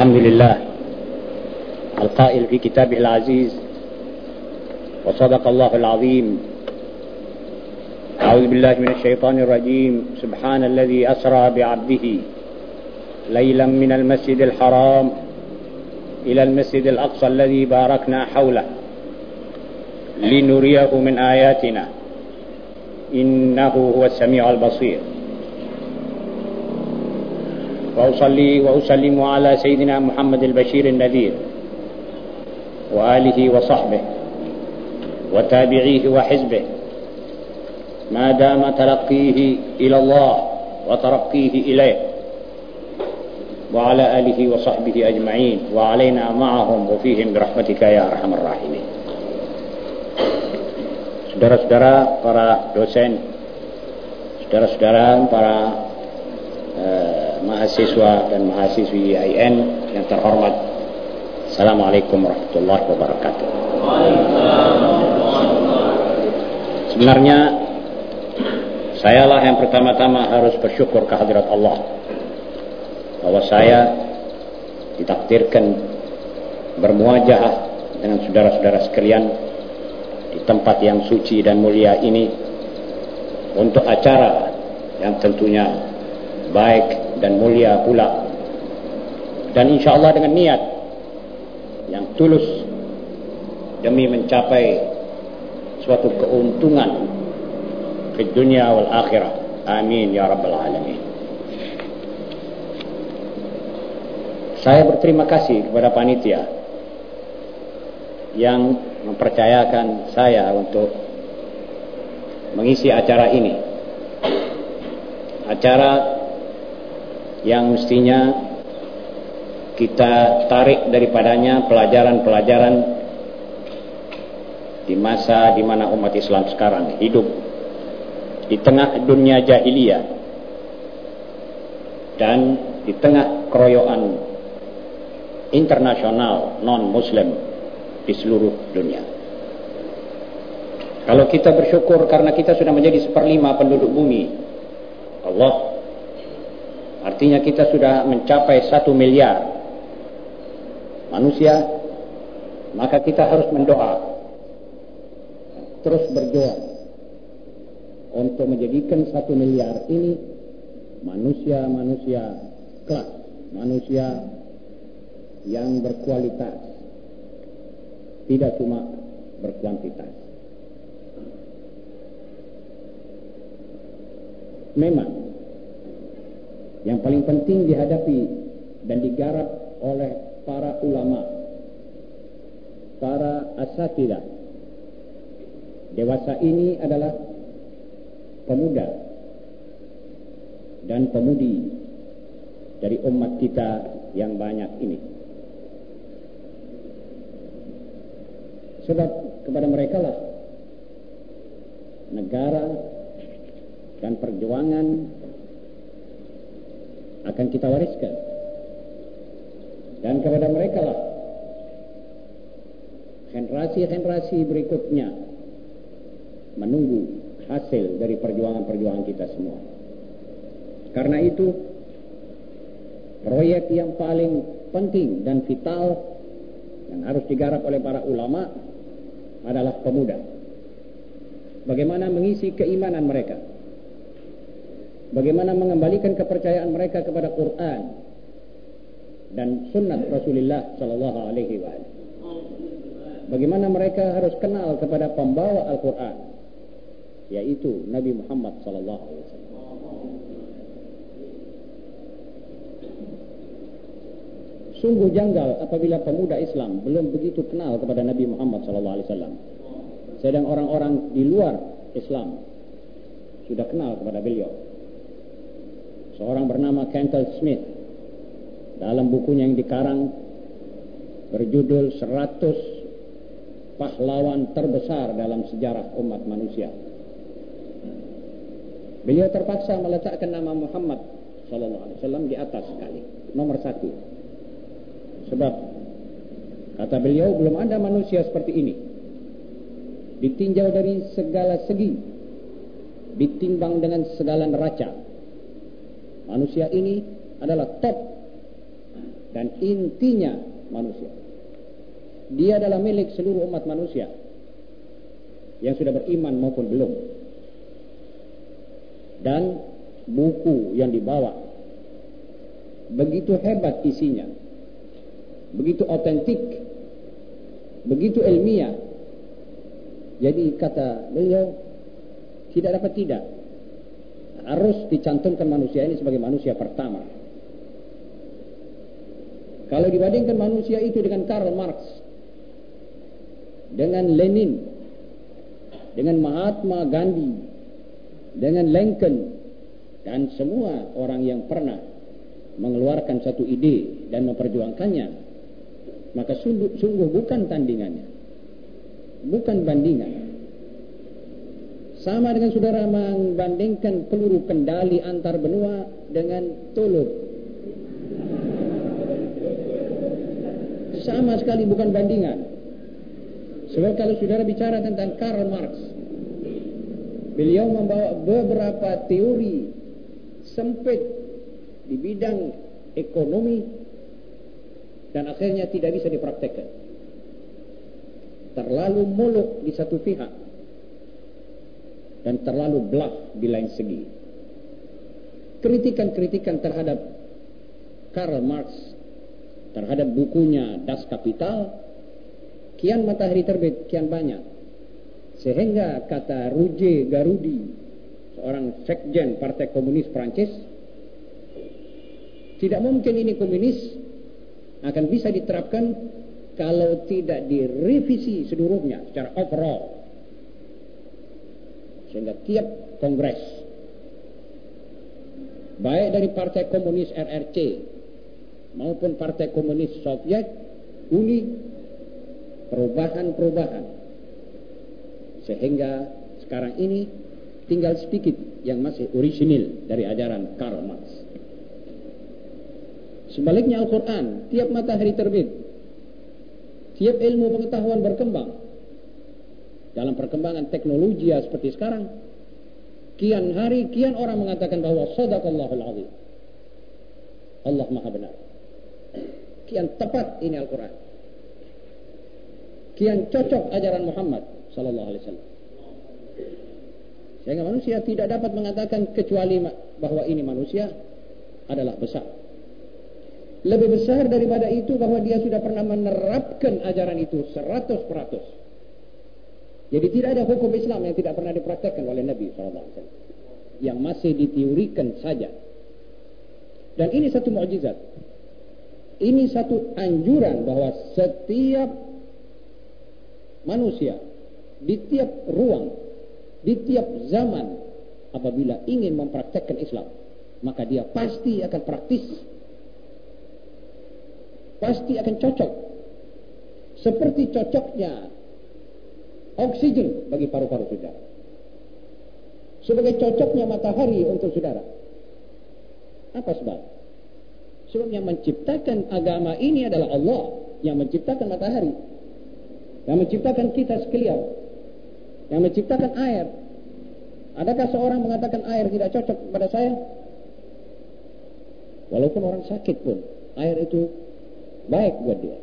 الحمد لله القائل في كتابه العزيز وصدق الله العظيم. أعوذ بالله من الشيطان الرجيم. سبحان الذي أسرى بعبده ليلا من المسجد الحرام إلى المسجد الأقصى الذي باركنا حوله لنريه من آياتنا. إنه هو السميع البصير. وأصلي وأسلم على سيدنا محمد البشير النذير وآله وصحبه وتابعيه وحزبه. ما دام تلقيه إلى الله وترقيه إليه. وعلى آله وصحبه أجمعين. وعلينا معهم وفيهم برحمتك يا أرحم الراحمين. Saudara-saudara para dosen, saudara-saudara para uh, mahasiswa dan mahasiswi IAIN yang terhormat. Assalamualaikum warahmatullahi wabarakatuh. Sebenarnya sayalah yang pertama-tama harus bersyukur kehadirat Allah bahwa saya ditakdirkan bermuajah dengan saudara-saudara sekalian di tempat yang suci dan mulia ini untuk acara yang tentunya baik dan mulia pula. Dan insya Allah dengan niat yang tulus demi mencapai suatu keuntungan di dunia wal akhirah. Amin ya rabbal alamin. Saya berterima kasih kepada panitia yang mempercayakan saya untuk mengisi acara ini. Acara yang mestinya kita tarik daripadanya pelajaran-pelajaran di masa di mana umat Islam sekarang hidup di tengah dunia jahiliyah dan di tengah keroyokan internasional non-muslim di seluruh dunia. Kalau kita bersyukur karena kita sudah menjadi seperlima penduduk bumi, Allah Artinya kita sudah mencapai satu miliar manusia, maka kita harus mendoa, terus berjuang untuk menjadikan satu miliar ini manusia-manusia kelak, manusia yang berkualitas, tidak cuma berkuantitas. Memang yang paling penting dihadapi dan digarap oleh para ulama, para asatidah. Dewasa ini adalah pemuda dan pemudi dari umat kita yang banyak ini. Sebab kepada mereka lah negara dan perjuangan akan kita wariskan. Dan kepada mereka lah generasi-generasi berikutnya menunggu hasil dari perjuangan-perjuangan kita semua. Karena itu proyek yang paling penting dan vital yang harus digarap oleh para ulama adalah pemuda. Bagaimana mengisi keimanan mereka bagaimana mengembalikan kepercayaan mereka kepada Quran dan sunnah Rasulullah sallallahu alaihi wasallam. Bagaimana mereka harus kenal kepada pembawa Al-Quran yaitu Nabi Muhammad sallallahu alaihi wasallam. Sungguh janggal apabila pemuda Islam belum begitu kenal kepada Nabi Muhammad sallallahu alaihi wasallam. Sedang orang-orang di luar Islam sudah kenal kepada beliau seorang bernama Kentel Smith dalam bukunya yang dikarang berjudul 100 pahlawan terbesar dalam sejarah umat manusia. Beliau terpaksa meletakkan nama Muhammad sallallahu alaihi wasallam di atas sekali, nomor satu. Sebab kata beliau belum ada manusia seperti ini. Ditinjau dari segala segi, ditimbang dengan segala neraca Manusia ini adalah top dan intinya manusia. Dia adalah milik seluruh umat manusia yang sudah beriman maupun belum. Dan buku yang dibawa begitu hebat isinya, begitu otentik, begitu ilmiah. Jadi kata beliau tidak dapat tidak harus dicantumkan manusia ini sebagai manusia pertama. Kalau dibandingkan manusia itu dengan Karl Marx, dengan Lenin, dengan Mahatma Gandhi, dengan Lincoln, dan semua orang yang pernah mengeluarkan satu ide dan memperjuangkannya, maka sungguh, sungguh bukan tandingannya, bukan bandingan. Sama dengan saudara membandingkan peluru kendali antar benua dengan tolur. Sama sekali bukan bandingan. Sebab kalau saudara bicara tentang Karl Marx, beliau membawa beberapa teori sempit di bidang ekonomi dan akhirnya tidak bisa dipraktekkan. Terlalu muluk di satu pihak dan terlalu belah di lain segi. Kritikan-kritikan terhadap Karl Marx terhadap bukunya Das Kapital kian matahari terbit kian banyak sehingga kata Roger Garudi seorang sekjen Partai Komunis Prancis tidak mungkin ini komunis akan bisa diterapkan kalau tidak direvisi seluruhnya secara overall sehingga tiap kongres baik dari Partai Komunis RRC maupun Partai Komunis Soviet Uni perubahan-perubahan. Sehingga sekarang ini tinggal sedikit yang masih orisinil dari ajaran Karl Marx. Sebaliknya Al-Quran tiap matahari terbit tiap ilmu pengetahuan berkembang dalam perkembangan teknologi seperti sekarang kian hari kian orang mengatakan bahwa sadaqallahul azim. Allah maha benar. Kian tepat ini Al-Quran. Kian cocok ajaran Muhammad sallallahu alaihi wasallam. Sehingga manusia tidak dapat mengatakan kecuali bahwa ini manusia adalah besar. Lebih besar daripada itu bahwa dia sudah pernah menerapkan ajaran itu 100% jadi tidak ada hukum Islam yang tidak pernah dipraktekkan oleh Nabi SAW. Yang masih diteorikan saja. Dan ini satu mukjizat. Ini satu anjuran bahwa setiap manusia di tiap ruang, di tiap zaman apabila ingin mempraktekkan Islam, maka dia pasti akan praktis. Pasti akan cocok. Seperti cocoknya oksigen bagi paru-paru saudara. Sebagai cocoknya matahari untuk saudara. Apa sebab? Sebab yang menciptakan agama ini adalah Allah yang menciptakan matahari. Yang menciptakan kita sekalian. Yang menciptakan air. Adakah seorang mengatakan air tidak cocok pada saya? Walaupun orang sakit pun, air itu baik buat dia.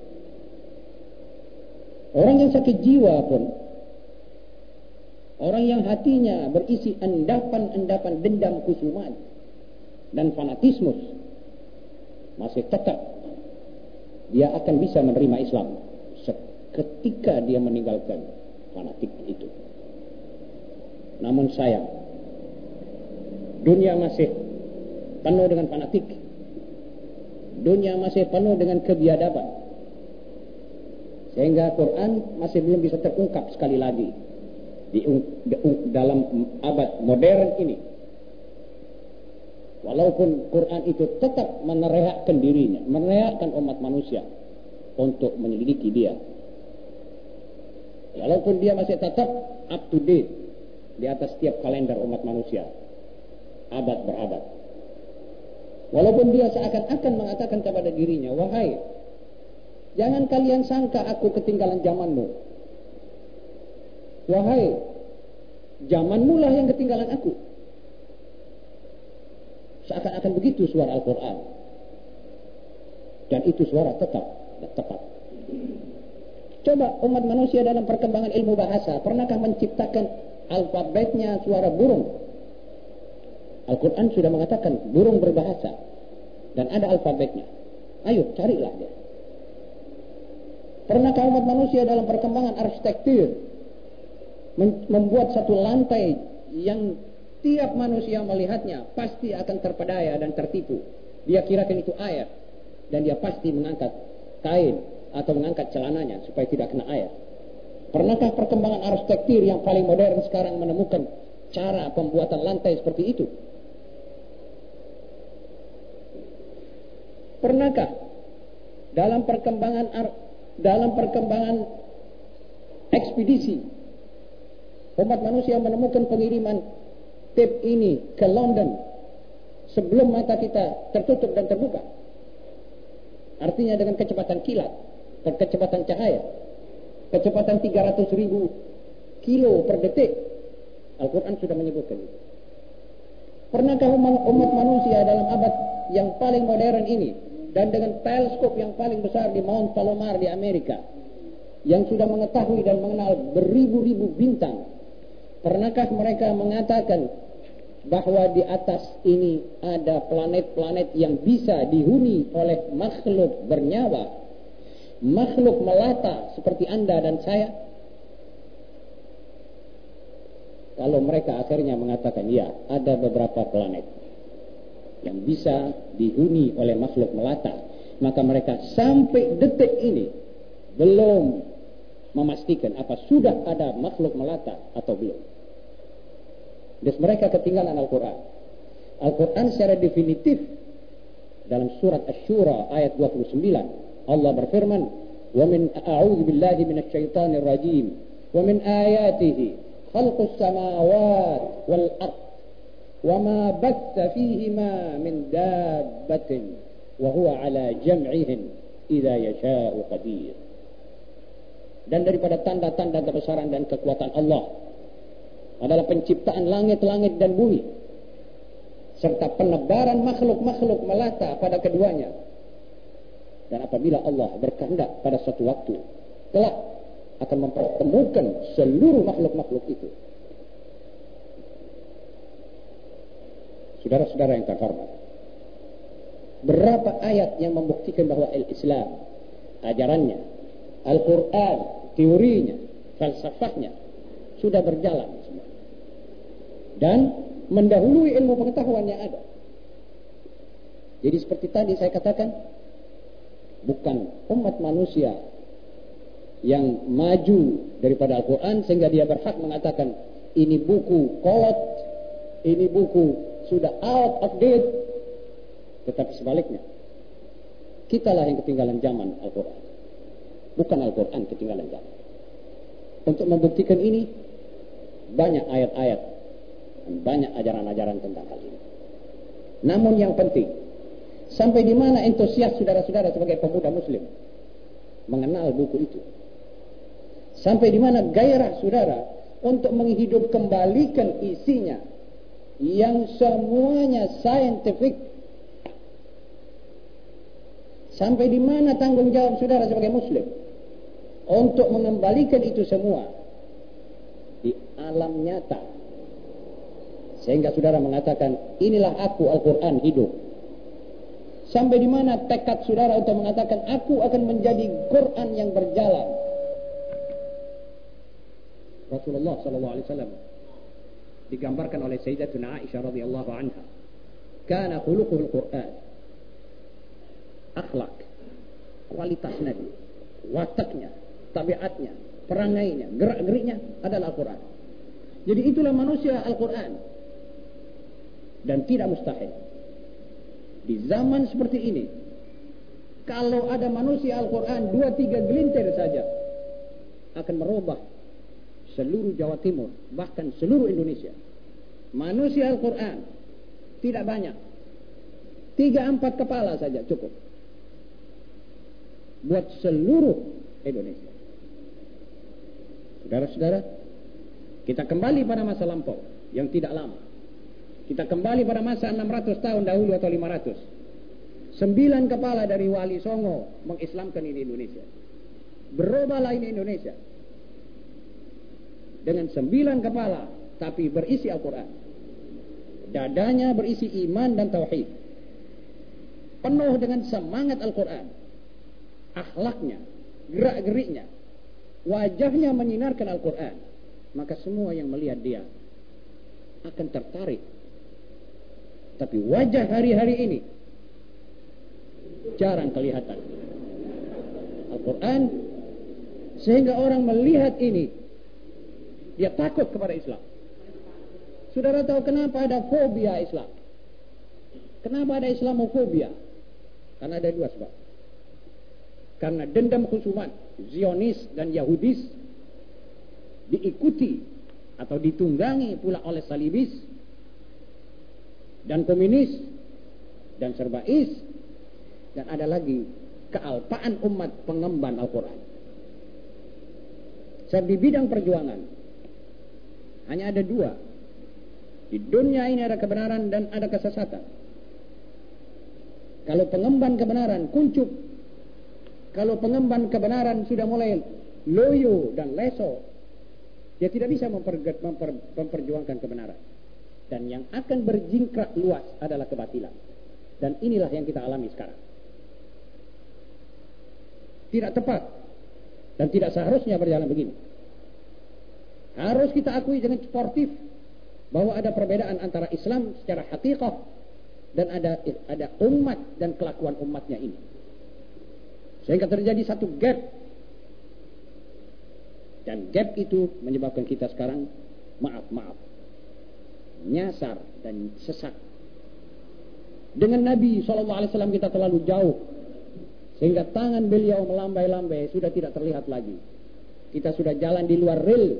Orang yang sakit jiwa pun Orang yang hatinya berisi endapan-endapan dendam kusuman dan fanatismus masih tetap dia akan bisa menerima Islam ketika dia meninggalkan fanatik itu. Namun sayang, dunia masih penuh dengan fanatik. Dunia masih penuh dengan kebiadaban. Sehingga Quran masih belum bisa terungkap sekali lagi di, dalam abad modern ini. Walaupun Quran itu tetap menerehakkan dirinya menerehakkan umat manusia untuk menyelidiki dia. Walaupun dia masih tetap up to date di atas setiap kalender umat manusia abad berabad walaupun dia seakan-akan mengatakan kepada dirinya wahai jangan kalian sangka aku ketinggalan zamanmu Wahai, zamanmu lah yang ketinggalan aku. Seakan-akan begitu suara Al-Quran. Dan itu suara tetap tepat. Coba umat manusia dalam perkembangan ilmu bahasa, pernahkah menciptakan alfabetnya suara burung? Al-Quran sudah mengatakan burung berbahasa dan ada alfabetnya. Ayo carilah dia. Pernahkah umat manusia dalam perkembangan arsitektur membuat satu lantai yang tiap manusia melihatnya pasti akan terpedaya dan tertipu. Dia kirakan itu air dan dia pasti mengangkat kain atau mengangkat celananya supaya tidak kena air. Pernahkah perkembangan arsitektur yang paling modern sekarang menemukan cara pembuatan lantai seperti itu? Pernahkah dalam perkembangan dalam perkembangan ekspedisi umat manusia menemukan pengiriman tip ini ke London sebelum mata kita tertutup dan terbuka? Artinya dengan kecepatan kilat kecepatan cahaya. Kecepatan 300 ribu kilo per detik. Al-Quran sudah menyebutkan itu. Pernahkah umat manusia dalam abad yang paling modern ini dan dengan teleskop yang paling besar di Mount Palomar di Amerika yang sudah mengetahui dan mengenal beribu-ribu bintang pernahkah mereka mengatakan bahwa di atas ini ada planet-planet yang bisa dihuni oleh makhluk bernyawa? Makhluk melata seperti anda dan saya? Kalau mereka akhirnya mengatakan ya ada beberapa planet yang bisa dihuni oleh makhluk melata maka mereka sampai detik ini belum memastikan apa sudah ada makhluk melata atau belum dan mereka ketinggalan Al-Quran Al-Quran secara definitif dalam surat Ash-Shura ayat 29 Allah berfirman, "Wa min a'udzu billahi minasy syaithanir rajim. Wa min ayatihi khalqus samawati wal ard wa ma batha fihima min dabbatin wa huwa Dan daripada tanda-tanda kebesaran dan kekuatan Allah adalah penciptaan langit-langit dan bumi serta penebaran makhluk-makhluk melata pada keduanya dan apabila Allah berkehendak pada suatu waktu, kelak akan mempertemukan seluruh makhluk-makhluk itu. Saudara-saudara yang terhormat, berapa ayat yang membuktikan bahwa Islam, ajarannya, Al-Quran, teorinya, falsafahnya, sudah berjalan. Dan mendahului ilmu pengetahuan yang ada. Jadi seperti tadi saya katakan, bukan umat manusia yang maju daripada Al-Quran sehingga dia berhak mengatakan ini buku kolot, ini buku sudah out of date. Tetapi sebaliknya, kitalah yang ketinggalan zaman Al-Quran. Bukan Al-Quran ketinggalan zaman. Untuk membuktikan ini, banyak ayat-ayat dan banyak ajaran-ajaran tentang hal ini. Namun yang penting, Sampai di mana entusias saudara-saudara sebagai pemuda muslim mengenal buku itu. Sampai di mana gairah saudara untuk menghidup kembalikan isinya yang semuanya scientific. Sampai di mana tanggung jawab saudara sebagai muslim untuk mengembalikan itu semua di alam nyata. Sehingga saudara mengatakan, inilah aku Al-Quran hidup. Sampai di mana tekad saudara untuk mengatakan aku akan menjadi Quran yang berjalan. Rasulullah wasallam digambarkan oleh Sayyidatuna Aisyah radhiyallahu anha. Kana khuluquhul Quran. Akhlak, kualitas Nabi, wataknya, tabiatnya, perangainya, gerak-geriknya adalah Al-Quran. Jadi itulah manusia Al-Quran. Dan tidak mustahil di zaman seperti ini, kalau ada manusia Al-Quran dua tiga gelintir saja akan merubah seluruh Jawa Timur, bahkan seluruh Indonesia. Manusia Al-Quran tidak banyak, tiga empat kepala saja cukup buat seluruh Indonesia. Saudara-saudara, kita kembali pada masa lampau yang tidak lama. Kita kembali pada masa 600 tahun dahulu atau 500. Sembilan kepala dari Wali Songo mengislamkan ini Indonesia. Berubahlah ini Indonesia. Dengan sembilan kepala, tapi berisi Al-Quran. Dadanya berisi iman dan tauhid. Penuh dengan semangat Al-Quran. Akhlaknya, gerak-geriknya, wajahnya menyinarkan Al-Quran. Maka semua yang melihat dia akan tertarik. Tapi wajah hari-hari ini jarang kelihatan. Al-Quran sehingga orang melihat ini dia takut kepada Islam. Saudara tahu kenapa ada fobia Islam? Kenapa ada Islamofobia? Karena ada dua sebab. Karena dendam khusuman Zionis dan Yahudis diikuti atau ditunggangi pula oleh Salibis dan komunis dan serbais dan ada lagi kealpaan umat pengemban Al-Quran. Saya di bidang perjuangan hanya ada dua. Di dunia ini ada kebenaran dan ada kesesatan. Kalau pengemban kebenaran kuncup, kalau pengemban kebenaran sudah mulai loyo dan leso, dia tidak bisa memper, memper, memperjuangkan kebenaran. Dan yang akan berjingkrak luas adalah kebatilan. Dan inilah yang kita alami sekarang. Tidak tepat dan tidak seharusnya berjalan begini. Harus kita akui dengan sportif bahwa ada perbedaan antara Islam secara hakikah dan ada ada umat dan kelakuan umatnya ini. Sehingga terjadi satu gap. Dan gap itu menyebabkan kita sekarang maaf, maaf. Nyasar dan sesat. Dengan Nabi SAW kita terlalu jauh. Sehingga tangan beliau melambai-lambai sudah tidak terlihat lagi. Kita sudah jalan di luar rel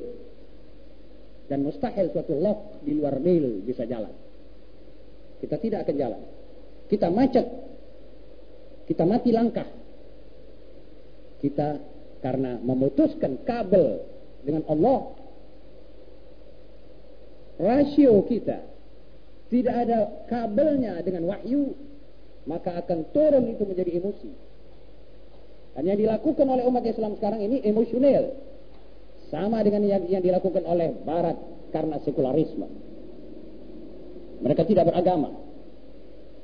dan mustahil suatu lock di luar rel bisa jalan. Kita tidak akan jalan. Kita macet. Kita mati langkah. Kita karena memutuskan kabel dengan Allah. Rasio kita tidak ada kabelnya dengan wahyu, maka akan turun itu menjadi emosi. Dan yang dilakukan oleh umat Islam sekarang ini emosional. Sama dengan yang, yang dilakukan oleh Barat karena sekularisme. Mereka tidak beragama.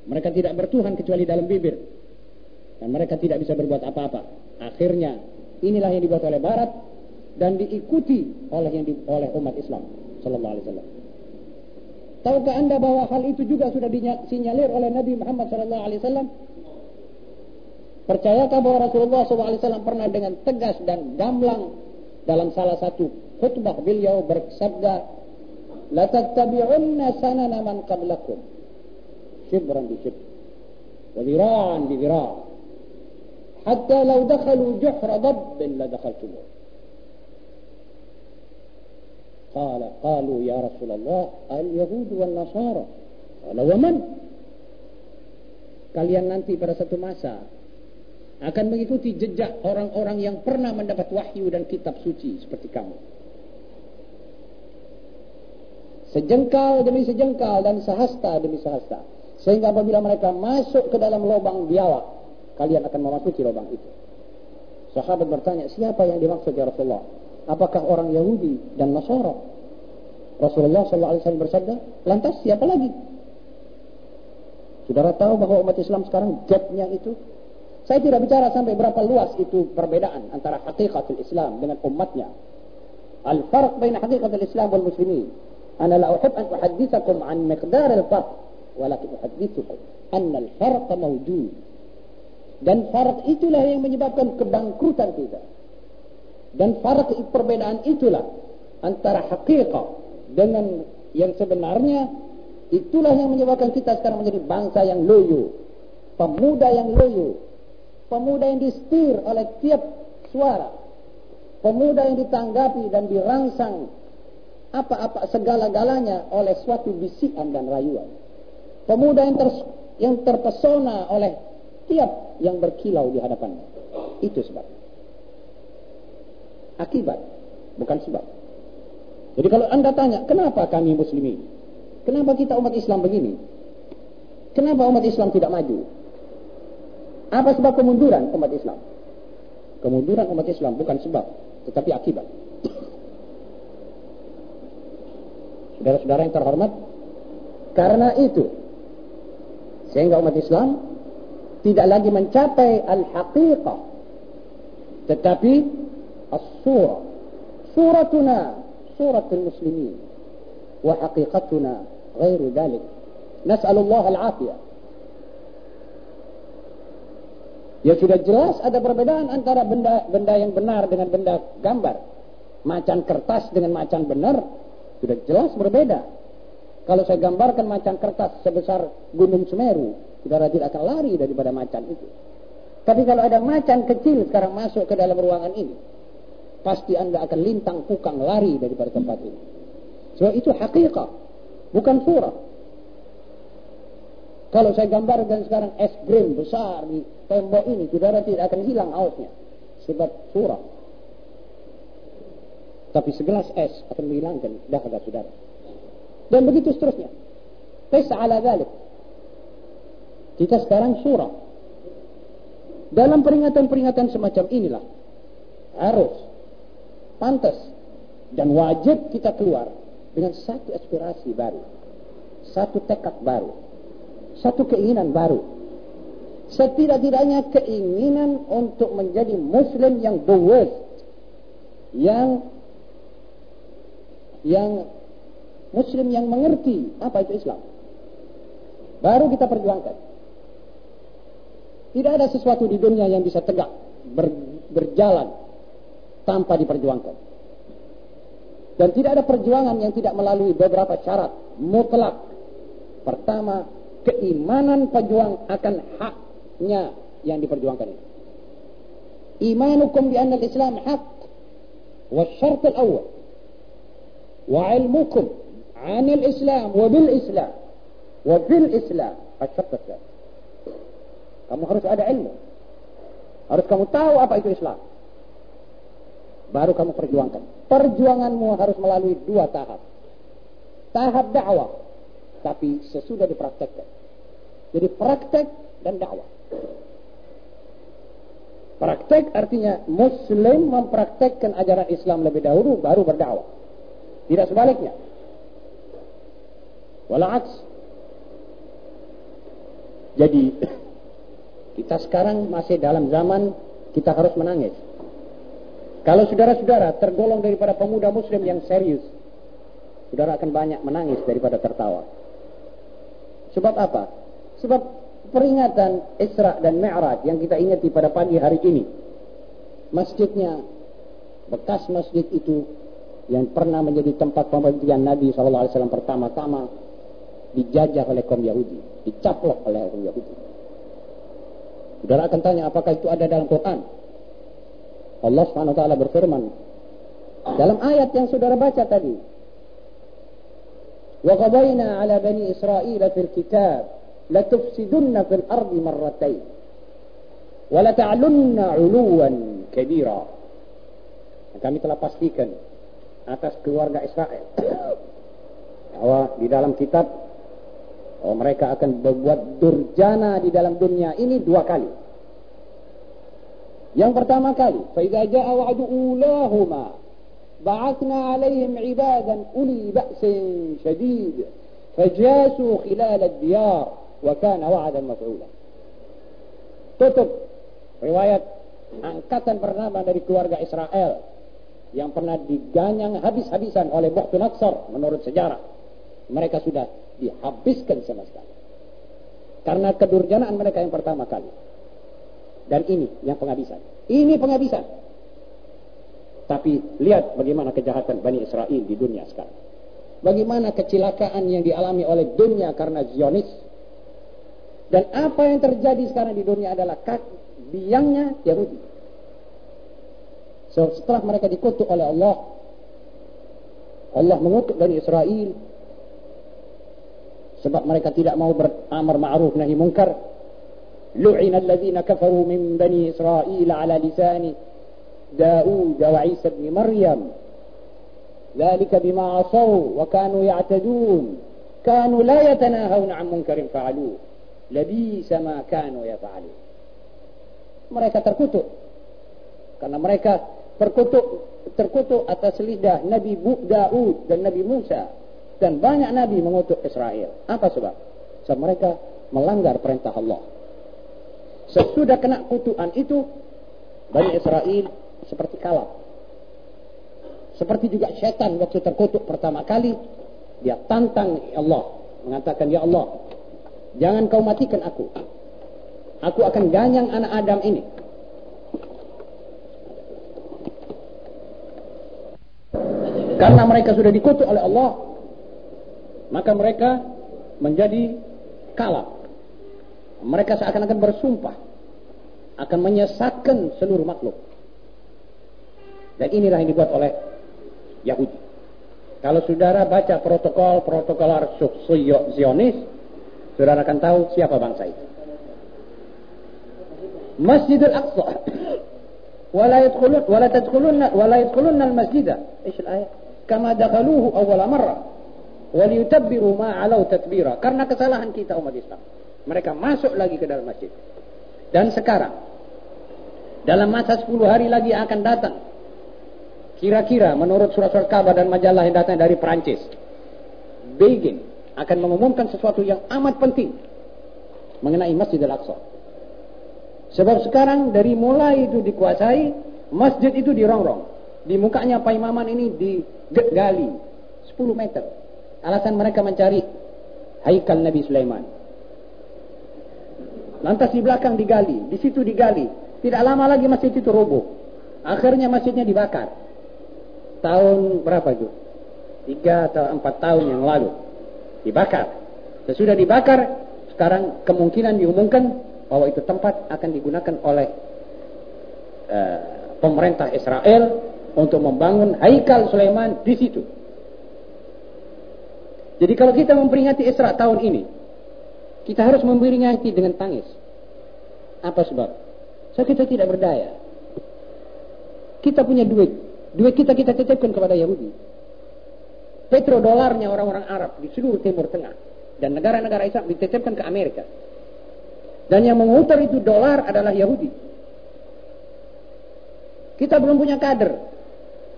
Mereka tidak bertuhan kecuali dalam bibir. Dan mereka tidak bisa berbuat apa-apa. Akhirnya inilah yang dibuat oleh Barat dan diikuti oleh yang di, oleh umat Islam sallallahu alaihi wasallam. Tahukah Anda bahwa hal itu juga sudah disinyalir oleh Nabi Muhammad sallallahu alaihi wasallam? Percayakah bahwa Rasulullah wasallam pernah dengan tegas dan gamblang dalam salah satu khutbah beliau bersabda la tattabi'unna sanana man qablakum shibran bi shibr wa dhira'an bi dhira' hatta law dakhalu juhra dabb la dakhaltumuh قال قالوا يا رسول الله اليهود والنصارى قال ومن kalian nanti pada satu masa akan mengikuti jejak orang-orang yang pernah mendapat wahyu dan kitab suci seperti kamu. Sejengkal demi sejengkal dan sehasta demi sehasta. Sehingga apabila mereka masuk ke dalam lubang biawak, kalian akan memasuki lubang itu. Sahabat bertanya, siapa yang dimaksud ya Rasulullah? Apakah orang Yahudi dan Nasara? Rasulullah SAW bersabda, lantas siapa lagi? Saudara tahu bahwa umat Islam sekarang gapnya itu saya tidak bicara sampai berapa luas itu perbedaan antara hakikatul Islam dengan umatnya. Al-farq baina hakikatul Islam wal muslimin. Ana la uhib an uhaddithakum an miqdar al-farq, walakin uhaddithukum anna al-farq mawjud. Dan farq itulah yang menyebabkan kebangkrutan kita. Dan farq perbedaan itulah antara hakikat dengan yang sebenarnya itulah yang menyebabkan kita sekarang menjadi bangsa yang loyo, pemuda yang loyo, pemuda yang disetir oleh tiap suara, pemuda yang ditanggapi dan dirangsang apa-apa segala-galanya oleh suatu bisikan dan rayuan, pemuda yang, ter, yang terpesona oleh tiap yang berkilau di hadapannya. Itu sebab. Akibat, bukan sebab. Jadi kalau anda tanya, kenapa kami muslimin? Kenapa kita umat Islam begini? Kenapa umat Islam tidak maju? Apa sebab kemunduran umat Islam? Kemunduran umat Islam bukan sebab, tetapi akibat. Saudara-saudara yang terhormat, karena itu sehingga umat Islam tidak lagi mencapai al-haqiqah. Tetapi as-surah. Suratuna suratul muslimin. Wa haqiqatuna ghairu dhalik. Nas'alullah al-afiyah. Ya sudah jelas ada perbedaan antara benda benda yang benar dengan benda gambar. Macan kertas dengan macan benar sudah jelas berbeda. Kalau saya gambarkan macan kertas sebesar gunung Semeru, saudara tidak akan lari daripada macan itu. Tapi kalau ada macan kecil sekarang masuk ke dalam ruangan ini, pasti anda akan lintang pukang lari daripada tempat ini. Sebab itu hakikat, bukan surah. Kalau saya gambarkan sekarang es krim besar di tembok ini, saudara tidak akan hilang hausnya. Sebab surah. Tapi segelas es akan menghilangkan dahaga saudara. Dan begitu seterusnya. Tes ala dhalik. Kita sekarang surah. Dalam peringatan-peringatan semacam inilah. Harus. Pantas. Dan wajib kita keluar. Dengan satu aspirasi baru. Satu tekad baru satu keinginan baru. Setidak-tidaknya keinginan untuk menjadi Muslim yang the worst. Yang yang Muslim yang mengerti apa itu Islam. Baru kita perjuangkan. Tidak ada sesuatu di dunia yang bisa tegak ber, berjalan tanpa diperjuangkan. Dan tidak ada perjuangan yang tidak melalui beberapa syarat mutlak. Pertama, keimanan pejuang akan haknya yang diperjuangkan. Imanukum bi anna al-Islam haq wa syart al-awwal wa ilmukum an al-Islam wa bil Islam wa bil Islam asyart al Kamu harus ada ilmu. Harus kamu tahu apa itu Islam. Baru kamu perjuangkan. Perjuanganmu harus melalui dua tahap. Tahap dakwah tapi sesudah dipraktekkan. Jadi praktek dan dakwah. Praktek artinya Muslim mempraktekkan ajaran Islam lebih dahulu baru berdakwah. Tidak sebaliknya. Walaks. Jadi kita sekarang masih dalam zaman kita harus menangis. Kalau saudara-saudara tergolong daripada pemuda muslim yang serius, saudara akan banyak menangis daripada tertawa. Sebab apa? Sebab peringatan Isra dan Mi'raj yang kita ingati pada pagi hari ini. Masjidnya, bekas masjid itu yang pernah menjadi tempat pemberian Nabi SAW pertama-tama dijajah oleh kaum Yahudi, dicaplok oleh kaum Yahudi. Saudara akan tanya apakah itu ada dalam Quran? Allah Subhanahu wa taala berfirman dalam ayat yang saudara baca tadi. Wa qadayna ala bani Israila fil kitab la tufsidunna fil ardi marratayn wa la ta'lunna 'uluwan kabira. Kami telah pastikan atas keluarga Israel bahwa di dalam kitab bahwa mereka akan berbuat durjana di dalam dunia ini dua kali. Yang pertama kali, فَإِذَا جَاءَ وَعْدُ أُولَاهُمَا بعثنا عليهم عبادا أولي بأس شديد فجاسوا خلال الديار وكان وعدا مفعولا tutup riwayat angkatan pertama dari keluarga Israel yang pernah diganyang habis-habisan oleh Buktu Natsar menurut sejarah mereka sudah dihabiskan sama sekali karena kedurjanaan mereka yang pertama kali dan ini yang penghabisan ini penghabisan tapi lihat bagaimana kejahatan Bani Israel di dunia sekarang. Bagaimana kecelakaan yang dialami oleh dunia karena Zionis. Dan apa yang terjadi sekarang di dunia adalah biangnya Yahudi. So, setelah mereka dikutuk oleh Allah, Allah mengutuk Bani Israel sebab mereka tidak mau beramar ma'ruf nahi munkar. Lu'ina alladhina kafaru min Bani Israel ala lisani داود وعيسى بن مريم ذلك بما عصوا وكانوا يعتدون كانوا لا يتناهون عن منكر فعلوه لبيس ما كانوا يفعلون mereka terkutuk. Karena mereka terkutuk terkutuk atas lidah Nabi Daud dan Nabi Musa dan banyak nabi mengutuk Israel. Apa sebab? Sebab mereka melanggar perintah Allah. Sesudah kena kutukan itu, Bani Israel seperti kalap. Seperti juga syaitan waktu terkutuk pertama kali, dia tantang Allah. Mengatakan, Ya Allah, jangan kau matikan aku. Aku akan ganyang anak Adam ini. Karena mereka sudah dikutuk oleh Allah, maka mereka menjadi kalah. Mereka seakan-akan bersumpah akan menyesatkan seluruh makhluk. Dan inilah yang dibuat oleh Yahudi. Kalau saudara baca protokol-protokol Zionis, saudara akan tahu siapa bangsa itu. Masjidil Aqsa. ولا يدخلون ولا تدخلون ولا يدخلون المسجد ايش الايه كما دخلوه اول مره waliyutabbiru ma alau tatbira karena kesalahan kita umat Islam. Mereka masuk lagi ke dalam masjid. Dan sekarang dalam masa 10 hari lagi akan datang. Kira-kira menurut surat-surat kabar dan majalah yang datang dari Perancis Beijing akan mengumumkan sesuatu yang amat penting mengenai Masjid Al-Aqsa sebab sekarang dari mulai itu dikuasai masjid itu dirongrong. Di mukanya Paimaman ini digali 10 meter. Alasan mereka mencari haikal Nabi Sulaiman. Lantas di belakang digali, di situ digali. Tidak lama lagi masjid itu roboh. Akhirnya masjidnya dibakar. Tahun berapa itu? Tiga atau empat tahun yang lalu. Dibakar. Sesudah dibakar, sekarang kemungkinan diumumkan bahwa itu tempat akan digunakan oleh uh, pemerintah Israel untuk membangun Haikal Sulaiman di situ. Jadi kalau kita memperingati Isra tahun ini, kita harus memperingati dengan tangis. Apa sebab? Sebab kita tidak berdaya. Kita punya duit. Duit kita kita titipkan kepada Yahudi. Petrodolarnya orang-orang Arab di seluruh Timur Tengah. Dan negara-negara Islam dititipkan ke Amerika. Dan yang mengutar itu dolar adalah Yahudi. Kita belum punya kader.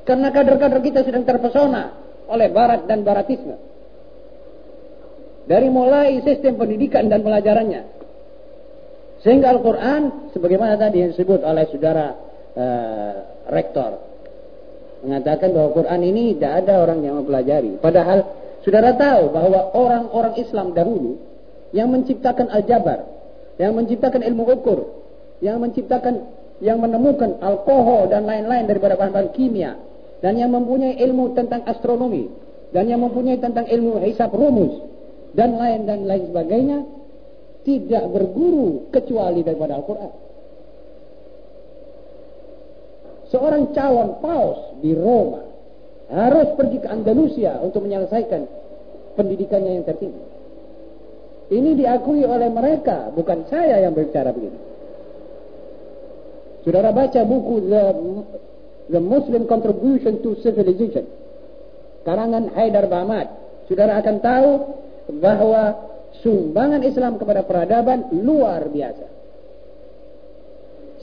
Karena kader-kader kita sedang terpesona oleh Barat dan Baratisme. Dari mulai sistem pendidikan dan pelajarannya. Sehingga Al-Quran, sebagaimana tadi yang disebut oleh saudara uh, rektor, mengatakan bahwa Quran ini tidak ada orang yang mempelajari. Padahal saudara tahu bahwa orang-orang Islam dahulu yang menciptakan aljabar, yang menciptakan ilmu ukur, yang menciptakan, yang menemukan alkohol dan lain-lain daripada bahan-bahan kimia, dan yang mempunyai ilmu tentang astronomi, dan yang mempunyai tentang ilmu hisab rumus, dan lain dan lain sebagainya tidak berguru kecuali daripada Al-Quran. Seorang calon paus di Roma harus pergi ke Andalusia untuk menyelesaikan pendidikannya yang tertinggi. Ini diakui oleh mereka, bukan saya yang berbicara begini. Saudara baca buku The, The Muslim Contribution to Civilization, karangan Haidar Bahmat. Saudara akan tahu bahwa sumbangan Islam kepada peradaban luar biasa.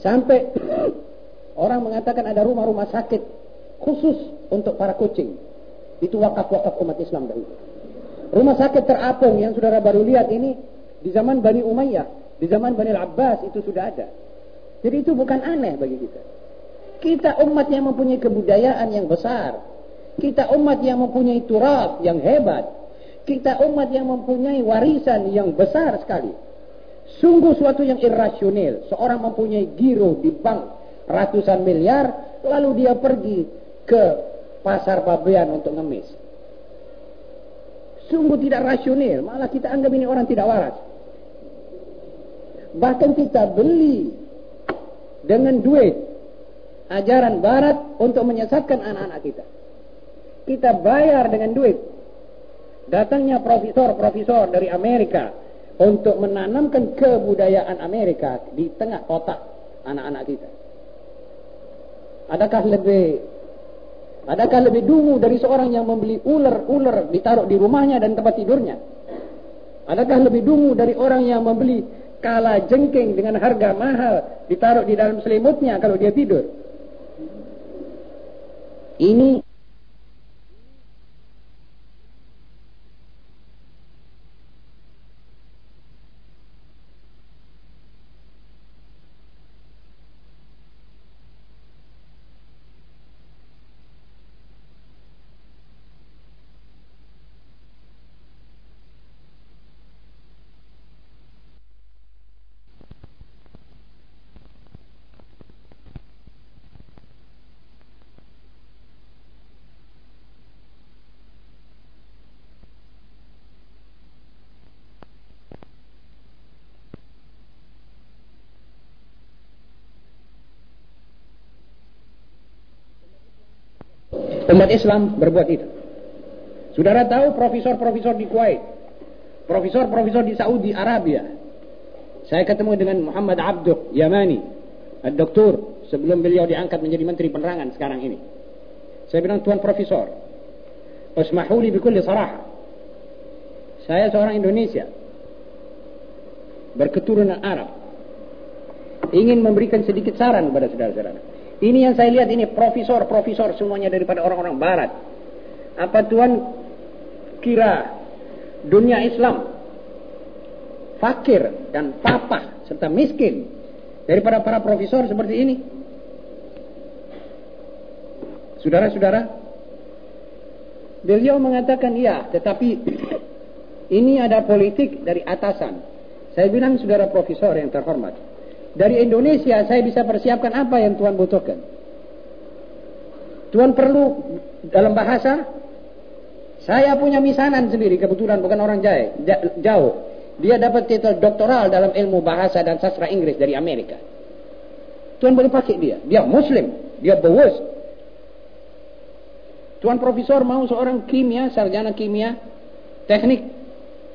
Sampai orang mengatakan ada rumah-rumah sakit khusus untuk para kucing. Itu wakaf-wakaf umat Islam dahulu. Rumah sakit terapung yang saudara baru lihat ini di zaman Bani Umayyah, di zaman Bani Al-Abbas itu sudah ada. Jadi itu bukan aneh bagi kita. Kita umat yang mempunyai kebudayaan yang besar. Kita umat yang mempunyai turab yang hebat kita umat yang mempunyai warisan yang besar sekali. Sungguh suatu yang irrasional. Seorang mempunyai giro di bank ratusan miliar, lalu dia pergi ke pasar pabean untuk ngemis. Sungguh tidak rasional, malah kita anggap ini orang tidak waras. Bahkan kita beli dengan duit ajaran barat untuk menyesatkan anak-anak kita. Kita bayar dengan duit Datangnya profesor-profesor dari Amerika untuk menanamkan kebudayaan Amerika di tengah otak anak-anak kita. Adakah lebih adakah lebih dungu dari seorang yang membeli ular-ular ditaruh di rumahnya dan tempat tidurnya? Adakah lebih dungu dari orang yang membeli kala jengking dengan harga mahal ditaruh di dalam selimutnya kalau dia tidur. Ini Umat Islam berbuat itu. Saudara tahu profesor-profesor di Kuwait, profesor-profesor di Saudi Arabia. Saya ketemu dengan Muhammad Abduh Yamani, doktor sebelum beliau diangkat menjadi menteri penerangan sekarang ini. Saya bilang tuan profesor, usmahuli bikulli sarah. Saya seorang Indonesia berketurunan Arab. Ingin memberikan sedikit saran kepada saudara-saudara. Ini yang saya lihat ini profesor-profesor semuanya daripada orang-orang barat. Apa Tuhan kira dunia Islam fakir dan papa serta miskin daripada para profesor seperti ini? Saudara-saudara, beliau mengatakan iya, tetapi ini ada politik dari atasan. Saya bilang saudara profesor yang terhormat, dari Indonesia saya bisa persiapkan apa yang Tuhan butuhkan. Tuhan perlu dalam bahasa saya punya misanan sendiri kebetulan bukan orang jauh. Dia dapat titel doktoral dalam ilmu bahasa dan sastra Inggris dari Amerika. Tuhan boleh pakai dia. Dia muslim, dia bawus. Tuan profesor mau seorang kimia, sarjana kimia, teknik.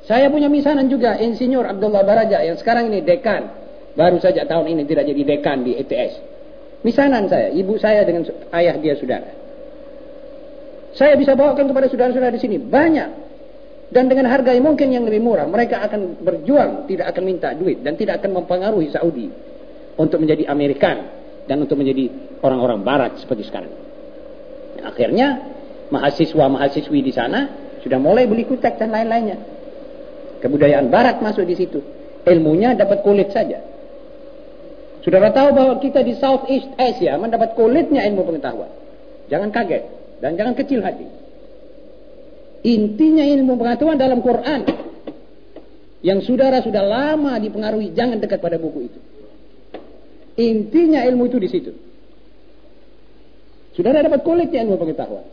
Saya punya misanan juga, insinyur Abdullah Baraja yang sekarang ini dekan Baru saja tahun ini tidak jadi dekan di ETS. Misanan saya, ibu saya dengan ayah dia saudara. Saya bisa bawakan kepada saudara-saudara di sini banyak dan dengan harga yang mungkin yang lebih murah mereka akan berjuang tidak akan minta duit dan tidak akan mempengaruhi Saudi untuk menjadi Amerikan dan untuk menjadi orang-orang Barat seperti sekarang. Akhirnya mahasiswa-mahasiswi di sana sudah mulai beli kutek dan lain-lainnya. Kebudayaan Barat masuk di situ. Ilmunya dapat kulit saja. Saudara tahu bahwa kita di Southeast Asia mendapat kulitnya ilmu pengetahuan. Jangan kaget dan jangan kecil hati. Intinya ilmu pengetahuan dalam Quran. Yang saudara sudah lama dipengaruhi, jangan dekat pada buku itu. Intinya ilmu itu di situ. Saudara dapat kulitnya ilmu pengetahuan.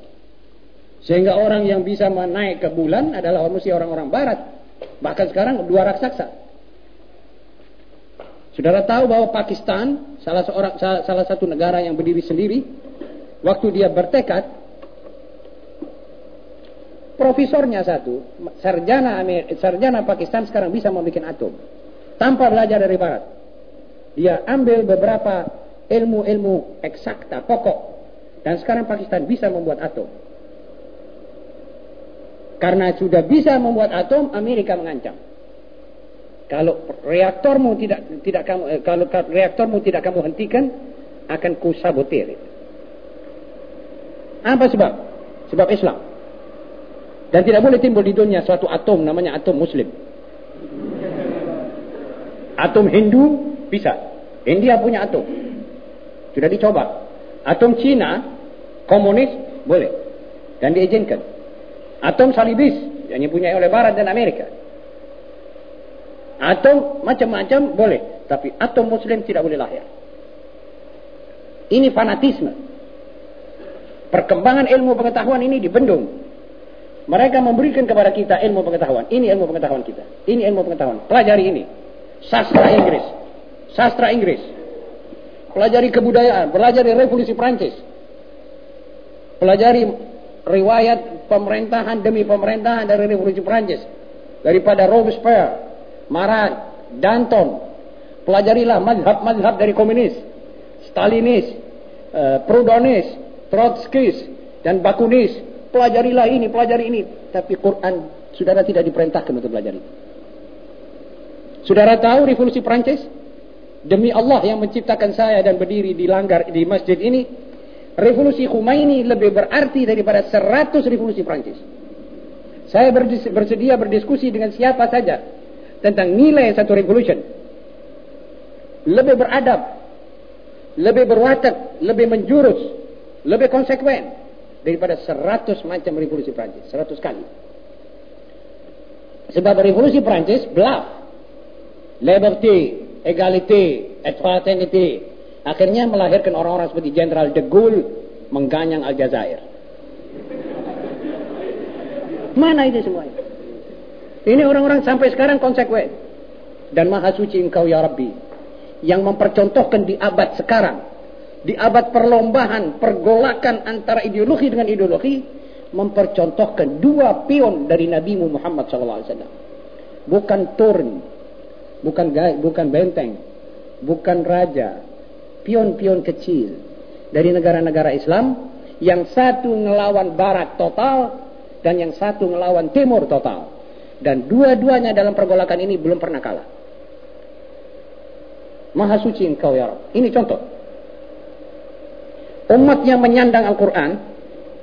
Sehingga orang yang bisa menaik ke bulan adalah mesti orang-orang barat. Bahkan sekarang dua raksasa. Saudara tahu bahwa Pakistan salah seorang salah satu negara yang berdiri sendiri waktu dia bertekad profesornya satu sarjana sarjana Pakistan sekarang bisa membuat atom tanpa belajar dari barat. Dia ambil beberapa ilmu-ilmu eksakta pokok dan sekarang Pakistan bisa membuat atom. Karena sudah bisa membuat atom, Amerika mengancam. Kalau reaktormu tidak tidak kamu eh, kalau reaktormu tidak kamu hentikan akan ku sabotir. Apa sebab? Sebab Islam. Dan tidak boleh timbul di dunia suatu atom namanya atom muslim. Atom Hindu bisa. India punya atom. Sudah dicoba. Atom Cina komunis boleh dan diizinkan. Atom salibis yang dipunyai oleh Barat dan Amerika atau macam-macam boleh. Tapi atom muslim tidak boleh lahir. Ini fanatisme. Perkembangan ilmu pengetahuan ini dibendung. Mereka memberikan kepada kita ilmu pengetahuan. Ini ilmu pengetahuan kita. Ini ilmu pengetahuan. Pelajari ini. Sastra Inggris. Sastra Inggris. Pelajari kebudayaan. Pelajari revolusi Prancis. Pelajari riwayat pemerintahan demi pemerintahan dari revolusi Prancis. Daripada Robespierre Marat, Danton. Pelajarilah madhab-madhab dari komunis, Stalinis, uh, Prudonis, Trotskis, dan Bakunis. Pelajarilah ini, pelajari ini. Tapi Quran saudara tidak diperintahkan untuk belajar itu. Saudara tahu revolusi Prancis? Demi Allah yang menciptakan saya dan berdiri di langgar di masjid ini, revolusi Khomeini lebih berarti daripada 100 revolusi Prancis. Saya bersedia berdiskusi dengan siapa saja tentang nilai satu revolution. Lebih beradab, lebih berwatak, lebih menjurus, lebih konsekuen daripada 100 macam revolusi Prancis, 100 kali. Sebab revolusi Prancis bluff, liberty, egality, fraternity. Akhirnya melahirkan orang-orang seperti Jenderal de Gaulle mengganyang Aljazair. Mana itu semuanya? Ini orang-orang sampai sekarang konsekuen. Dan maha suci engkau ya Rabbi. Yang mempercontohkan di abad sekarang. Di abad perlombaan, pergolakan antara ideologi dengan ideologi. Mempercontohkan dua pion dari Nabi Muhammad SAW. Bukan turun. Bukan bukan benteng. Bukan raja. Pion-pion kecil. Dari negara-negara Islam. Yang satu ngelawan barat total. Dan yang satu ngelawan timur total. Dan dua-duanya dalam pergolakan ini belum pernah kalah. Maha suci engkau ya Rabb. Ini contoh. Umat yang menyandang Al-Quran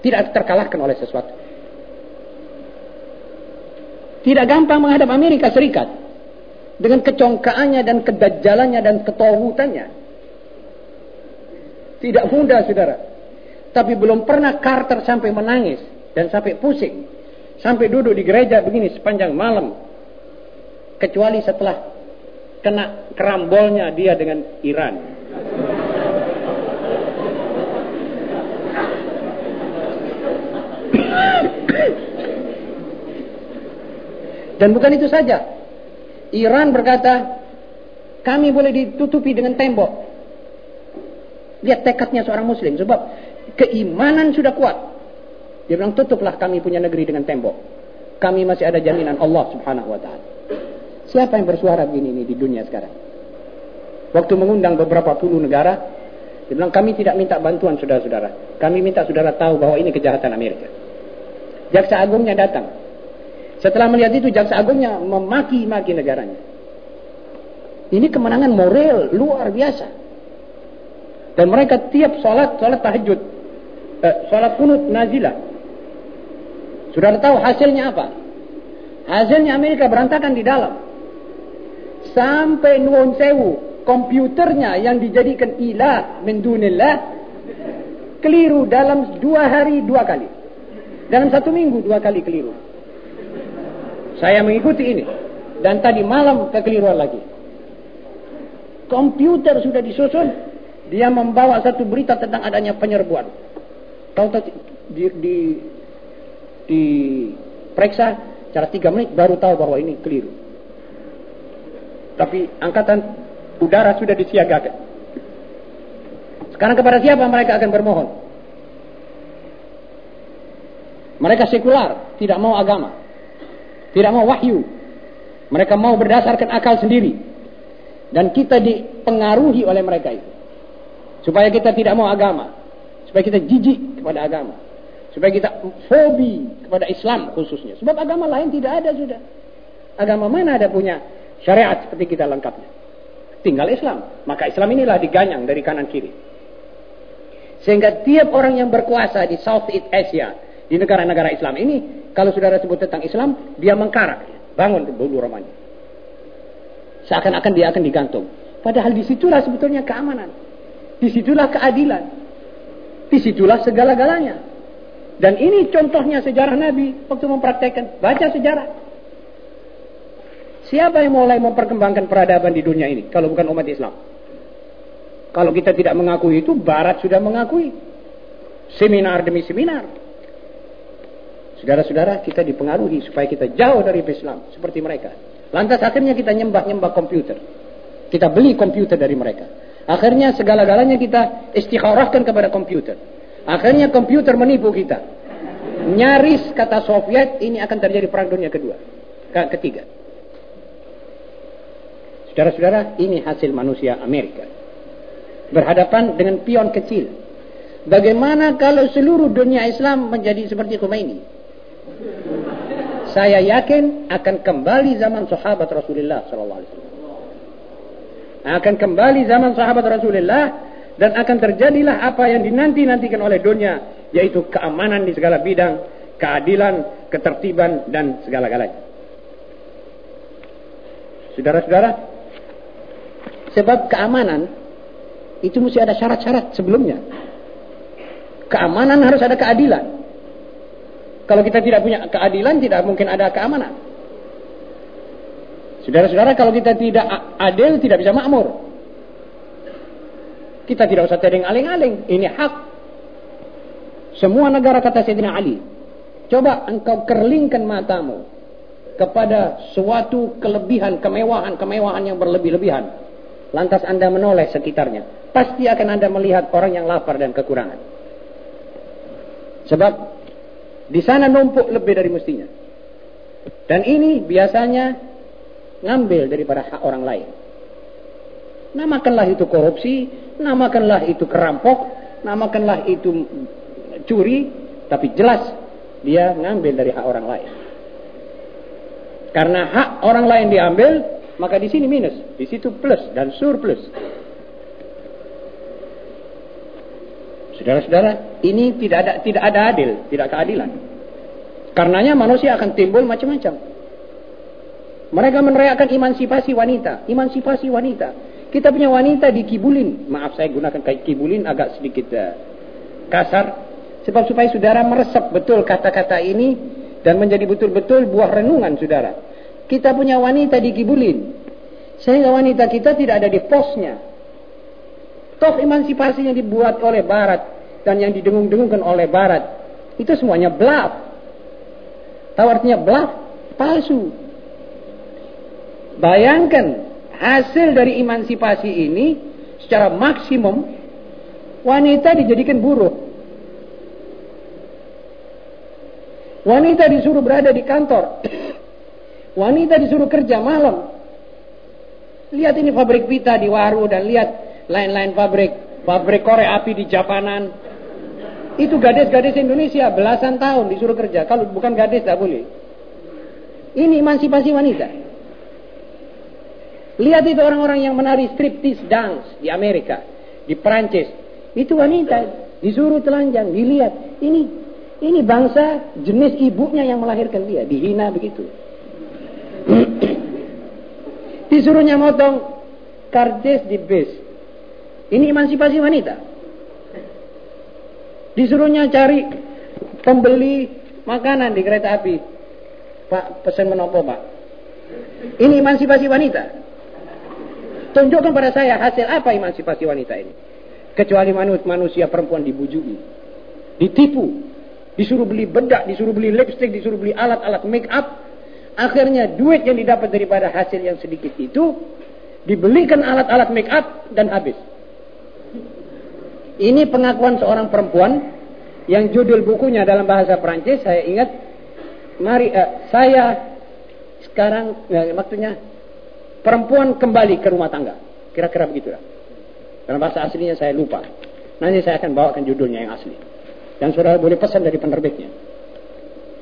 tidak terkalahkan oleh sesuatu. Tidak gampang menghadap Amerika Serikat dengan kecongkaannya dan kedajalannya dan ketauhutannya. Tidak mudah, saudara. Tapi belum pernah Carter sampai menangis dan sampai pusing Sampai duduk di gereja begini sepanjang malam. Kecuali setelah kena kerambolnya dia dengan Iran. Dan bukan itu saja. Iran berkata, kami boleh ditutupi dengan tembok. Lihat tekadnya seorang muslim. Sebab keimanan sudah kuat. Dia bilang tutuplah kami punya negeri dengan tembok. Kami masih ada jaminan Allah subhanahu wa ta'ala. Siapa yang bersuara begini ini di dunia sekarang? Waktu mengundang beberapa puluh negara, dia bilang kami tidak minta bantuan saudara-saudara. Kami minta saudara tahu bahwa ini kejahatan Amerika. Jaksa Agungnya datang. Setelah melihat itu Jaksa Agungnya memaki-maki negaranya. Ini kemenangan moral luar biasa. Dan mereka tiap sholat, sholat tahajud. Eh, sholat kunut nazilah. Sudah tahu hasilnya apa? Hasilnya Amerika berantakan di dalam. Sampai nuwun sewu, komputernya yang dijadikan ilah mendunillah keliru dalam dua hari dua kali. Dalam satu minggu dua kali keliru. Saya mengikuti ini. Dan tadi malam kekeliruan lagi. Komputer sudah disusun. Dia membawa satu berita tentang adanya penyerbuan. Tahu di, di diperiksa cara tiga menit baru tahu bahwa ini keliru. Tapi angkatan udara sudah disiagakan. Sekarang kepada siapa mereka akan bermohon? Mereka sekular, tidak mau agama. Tidak mau wahyu. Mereka mau berdasarkan akal sendiri. Dan kita dipengaruhi oleh mereka itu. Supaya kita tidak mau agama. Supaya kita jijik kepada agama. Supaya kita fobi kepada Islam khususnya. Sebab agama lain tidak ada sudah. Agama mana ada punya syariat seperti kita lengkapnya. Tinggal Islam. Maka Islam inilah diganyang dari kanan kiri. Sehingga tiap orang yang berkuasa di Southeast Asia, di negara-negara Islam ini, kalau saudara sebut tentang Islam, dia mengkarak. Bangun bulu romanya. Seakan-akan dia akan digantung. Padahal di situlah sebetulnya keamanan. Di situlah keadilan. Di situlah segala-galanya. Dan ini contohnya sejarah Nabi waktu mempraktekkan. Baca sejarah. Siapa yang mulai memperkembangkan peradaban di dunia ini kalau bukan umat Islam? Kalau kita tidak mengakui itu, Barat sudah mengakui. Seminar demi seminar. Saudara-saudara, kita dipengaruhi supaya kita jauh dari Islam seperti mereka. Lantas akhirnya kita nyembah-nyembah komputer. Kita beli komputer dari mereka. Akhirnya segala-galanya kita istikharahkan kepada komputer. Akhirnya komputer menipu kita. Nyaris kata Soviet ini akan terjadi perang dunia kedua. Ketiga. Saudara-saudara, ini hasil manusia Amerika. Berhadapan dengan pion kecil. Bagaimana kalau seluruh dunia Islam menjadi seperti Khomeini? Saya yakin akan kembali zaman sahabat Rasulullah SAW. Akan kembali zaman sahabat Rasulullah dan akan terjadilah apa yang dinanti-nantikan oleh dunia yaitu keamanan di segala bidang, keadilan, ketertiban dan segala-galanya. Saudara-saudara, sebab keamanan itu mesti ada syarat-syarat sebelumnya. Keamanan harus ada keadilan. Kalau kita tidak punya keadilan, tidak mungkin ada keamanan. Saudara-saudara, kalau kita tidak adil, tidak bisa makmur. Kita tidak usah tering aling-aling. Ini hak. Semua negara kata Sayyidina Ali. Coba engkau kerlingkan matamu kepada suatu kelebihan, kemewahan, kemewahan yang berlebih-lebihan. Lantas anda menoleh sekitarnya. Pasti akan anda melihat orang yang lapar dan kekurangan. Sebab di sana numpuk lebih dari mestinya. Dan ini biasanya ngambil daripada hak orang lain. Namakanlah itu korupsi, namakanlah itu kerampok, namakanlah itu curi, tapi jelas dia ngambil dari hak orang lain. Karena hak orang lain diambil, maka di sini minus, di situ plus dan surplus. Saudara-saudara, ini tidak ada tidak ada adil, tidak keadilan. Karenanya manusia akan timbul macam-macam. Mereka meneriakkan emansipasi wanita, emansipasi wanita. Kita punya wanita di kibulin. Maaf saya gunakan kayak kibulin agak sedikit uh, kasar. Sebab supaya saudara meresap betul kata-kata ini dan menjadi betul-betul buah renungan saudara. Kita punya wanita di kibulin. Sehingga wanita kita tidak ada di posnya. Toh emansipasi yang dibuat oleh barat dan yang didengung-dengungkan oleh barat itu semuanya bluff. Tahu artinya? Palsu. Bayangkan hasil dari emansipasi ini secara maksimum wanita dijadikan buruh. Wanita disuruh berada di kantor. Wanita disuruh kerja malam. Lihat ini pabrik pita di Waru dan lihat lain-lain pabrik. Pabrik korek api di Japanan. Itu gadis-gadis Indonesia belasan tahun disuruh kerja. Kalau bukan gadis tak boleh. Ini emansipasi wanita. Lihat itu orang-orang yang menari striptease dance di Amerika, di Perancis. Itu wanita disuruh telanjang, dilihat. Ini ini bangsa jenis ibunya yang melahirkan dia, dihina begitu. Disuruhnya motong kardes di bis. Ini emansipasi wanita. Disuruhnya cari pembeli makanan di kereta api. Pak, pesan menopo, Pak. Ini emansipasi wanita. Tunjukkan pada saya hasil apa emansipasi wanita ini. Kecuali manusia perempuan dibujuki. Ditipu. Disuruh beli bedak, disuruh beli lipstick, disuruh beli alat-alat make up. Akhirnya duit yang didapat daripada hasil yang sedikit itu dibelikan alat-alat make up dan habis. Ini pengakuan seorang perempuan yang judul bukunya dalam bahasa Perancis saya ingat mari uh, saya sekarang maksudnya perempuan kembali ke rumah tangga. Kira-kira begitulah. Dalam bahasa aslinya saya lupa. Nanti saya akan bawakan judulnya yang asli. Dan saudara boleh pesan dari penerbitnya.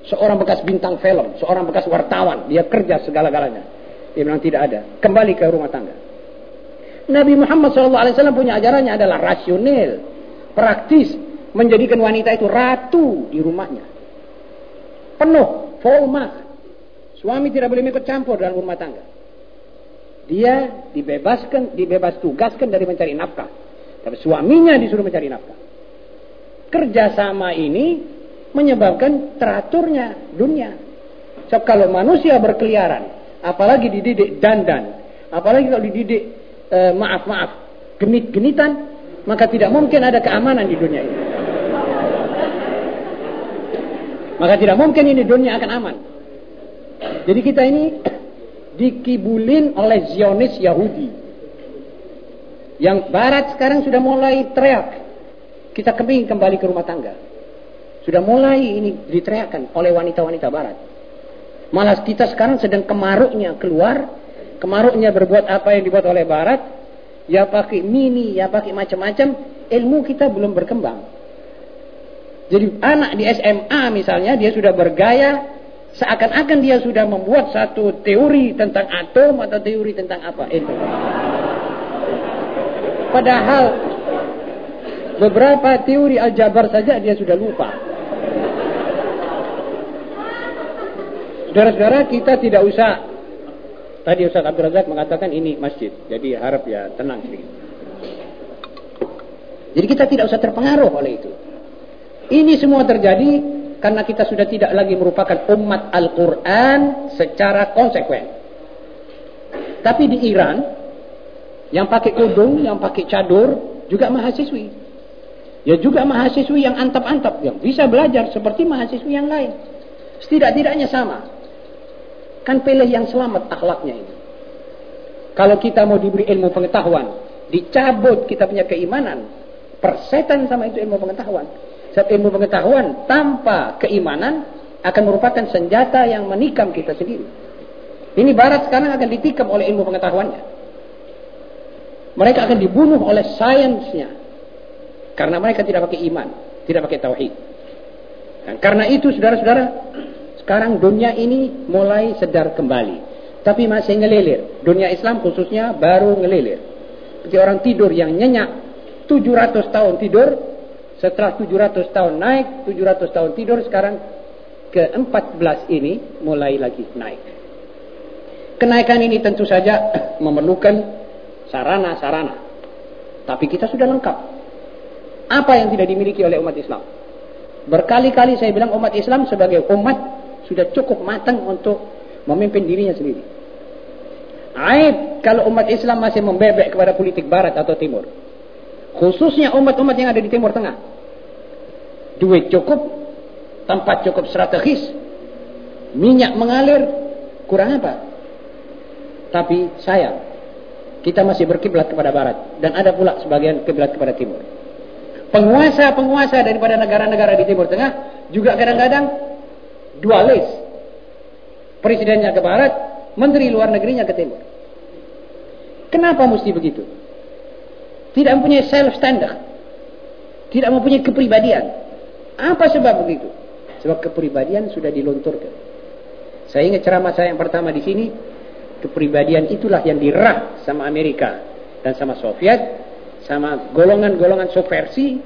Seorang bekas bintang film, seorang bekas wartawan, dia kerja segala-galanya. Dia bilang tidak ada. Kembali ke rumah tangga. Nabi Muhammad SAW punya ajarannya adalah rasional, praktis, menjadikan wanita itu ratu di rumahnya. Penuh, mark. Suami tidak boleh ikut campur dalam rumah tangga dia dibebaskan, dibebas tugaskan dari mencari nafkah. Tapi suaminya disuruh mencari nafkah. Kerjasama ini menyebabkan teraturnya dunia. Sebab kalau manusia berkeliaran, apalagi dididik dandan, apalagi kalau dididik eh, maaf-maaf, genit-genitan, maka tidak mungkin ada keamanan di dunia ini. Maka tidak mungkin ini dunia akan aman. Jadi kita ini dikibulin oleh Zionis Yahudi. Yang barat sekarang sudah mulai teriak. Kita kepingin kembali ke rumah tangga. Sudah mulai ini diteriakkan oleh wanita-wanita barat. Malah kita sekarang sedang kemaruknya keluar. Kemaruknya berbuat apa yang dibuat oleh barat. Ya pakai mini, ya pakai macam-macam. Ilmu kita belum berkembang. Jadi anak di SMA misalnya dia sudah bergaya Seakan-akan dia sudah membuat satu teori tentang atom atau teori tentang apa itu. Padahal beberapa teori aljabar saja dia sudah lupa. Saudara-saudara kita tidak usah Tadi Ustaz Abdul Razak mengatakan ini masjid. Jadi harap ya tenang sedikit. Jadi kita tidak usah terpengaruh oleh itu. Ini semua terjadi karena kita sudah tidak lagi merupakan umat Al-Quran secara konsekuen. Tapi di Iran, yang pakai kudung, yang pakai cadur, juga mahasiswi. Ya juga mahasiswi yang antap-antap, yang bisa belajar seperti mahasiswi yang lain. Setidak-tidaknya sama. Kan pilih yang selamat akhlaknya ini. Kalau kita mau diberi ilmu pengetahuan, dicabut kita punya keimanan, persetan sama itu ilmu pengetahuan. Sebab ilmu pengetahuan tanpa keimanan akan merupakan senjata yang menikam kita sendiri. Ini barat sekarang akan ditikam oleh ilmu pengetahuannya. Mereka akan dibunuh oleh sainsnya. Karena mereka tidak pakai iman, tidak pakai tauhid. Dan karena itu saudara-saudara, sekarang dunia ini mulai sedar kembali. Tapi masih ngelilir. Dunia Islam khususnya baru ngelilir. Seperti orang tidur yang nyenyak. 700 tahun tidur. Setelah 700 tahun naik. 700 tahun tidur. Sekarang ke-14 ini mulai lagi naik. Kenaikan ini tentu saja memerlukan sarana-sarana. Tapi kita sudah lengkap. Apa yang tidak dimiliki oleh umat Islam? Berkali-kali saya bilang umat Islam sebagai umat sudah cukup matang untuk memimpin dirinya sendiri. Aib kalau umat Islam masih membebek kepada politik barat atau timur. Khususnya umat-umat yang ada di timur tengah. Duit cukup, tempat cukup strategis, minyak mengalir, kurang apa? Tapi sayang, kita masih berkiblat kepada barat dan ada pula sebagian kiblat kepada timur. Penguasa-penguasa daripada negara-negara di timur tengah juga kadang-kadang dualis. Presidennya ke barat, menteri luar negerinya ke timur. Kenapa mesti begitu? Tidak mempunyai self standard. Tidak mempunyai kepribadian. Apa sebab begitu? Sebab kepribadian sudah dilunturkan. Saya ingat ceramah saya yang pertama di sini, kepribadian itulah yang dirah sama Amerika dan sama Soviet, sama golongan-golongan subversi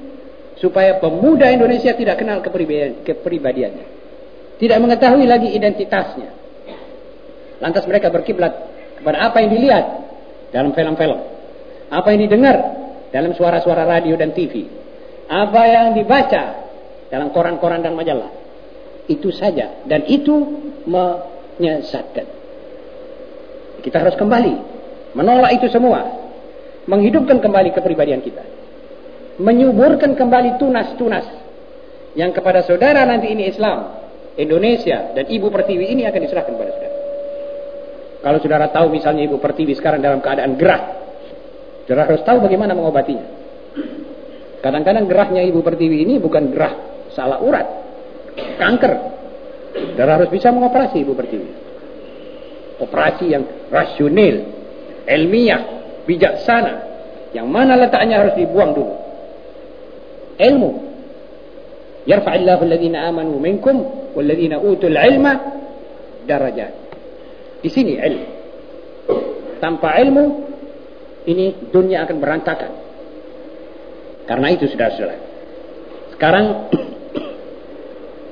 supaya pemuda Indonesia tidak kenal kepribadian, kepribadiannya. Tidak mengetahui lagi identitasnya. Lantas mereka berkiblat kepada apa yang dilihat dalam film-film. Apa yang didengar dalam suara-suara radio dan TV. Apa yang dibaca dalam koran-koran dan majalah. Itu saja. Dan itu menyesatkan. Kita harus kembali. Menolak itu semua. Menghidupkan kembali kepribadian kita. Menyuburkan kembali tunas-tunas. Yang kepada saudara nanti ini Islam Indonesia dan Ibu Pertiwi ini akan diserahkan kepada saudara. Kalau saudara tahu misalnya Ibu Pertiwi sekarang dalam keadaan gerah, saudara harus tahu bagaimana mengobatinya. Kadang-kadang gerahnya Ibu Pertiwi ini bukan gerah salah urat, kanker. Saudara harus bisa mengoperasi Ibu Pertiwi. Operasi yang rasional, ilmiah, bijaksana, yang mana letaknya harus dibuang dulu. Ilmu. Yarfa'illahu alladhina amanu minkum walladzina utul ilma darajat. Di sini ilmu. Tanpa ilmu ini dunia akan berantakan. Karena itu saudara-saudara. Sekarang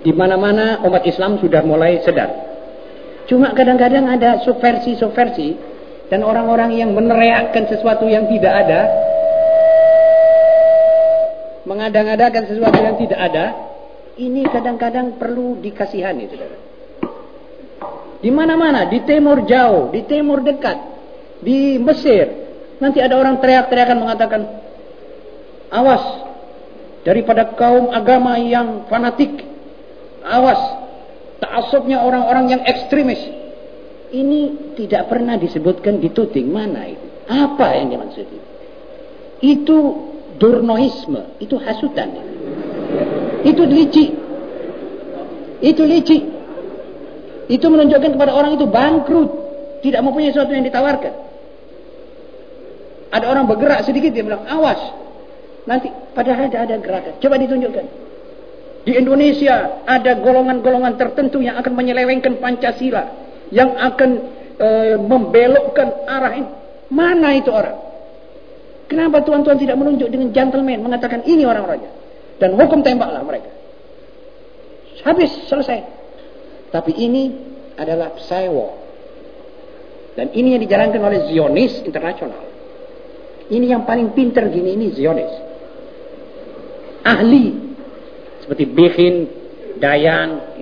di mana-mana umat Islam sudah mulai sedar. Cuma kadang-kadang ada subversi-subversi dan orang-orang yang meneriakkan sesuatu yang tidak ada, mengadang-adakan sesuatu yang tidak ada, ini kadang-kadang perlu dikasihani, saudara. Di mana-mana, di timur jauh, di timur dekat, di Mesir, nanti ada orang teriak-teriakan mengatakan, awas daripada kaum agama yang fanatik, awas taasubnya orang-orang yang ekstremis. Ini tidak pernah disebutkan di tuting mana itu? Apa yang dimaksud itu? Itu durnoisme, itu hasutan. Itu licik. Itu licik. Itu menunjukkan kepada orang itu bangkrut. Tidak mempunyai sesuatu yang ditawarkan. Ada orang bergerak sedikit dia bilang, awas. Nanti padahal ada, ada gerakan. Coba ditunjukkan. Di Indonesia ada golongan-golongan tertentu yang akan menyelewengkan Pancasila. Yang akan e, membelokkan arah ini. Mana itu orang? Kenapa tuan-tuan tidak menunjuk dengan gentleman mengatakan ini orang-orangnya dan hukum tembaklah mereka. Habis selesai. Tapi ini adalah psywar. Dan ini yang dijalankan oleh Zionis internasional. Ini yang paling pinter gini ini Zionis. Ahli seperti Bechin, Dayan,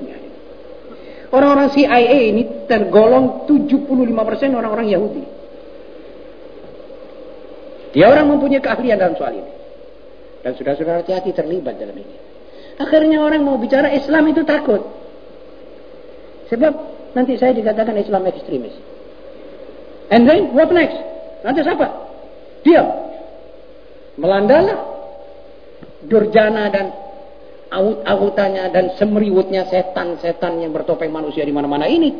Orang-orang CIA ini tergolong 75% orang-orang Yahudi. Dia orang mempunyai keahlian dalam soal ini. Dan sudah-sudah hati-hati terlibat dalam ini. Akhirnya orang mau bicara Islam itu takut. Sebab nanti saya dikatakan Islam ekstremis. And then what next? Nanti siapa? Diam. Melandalah durjana dan awut-awutannya dan semeriwutnya setan-setan yang bertopeng manusia di mana-mana ini.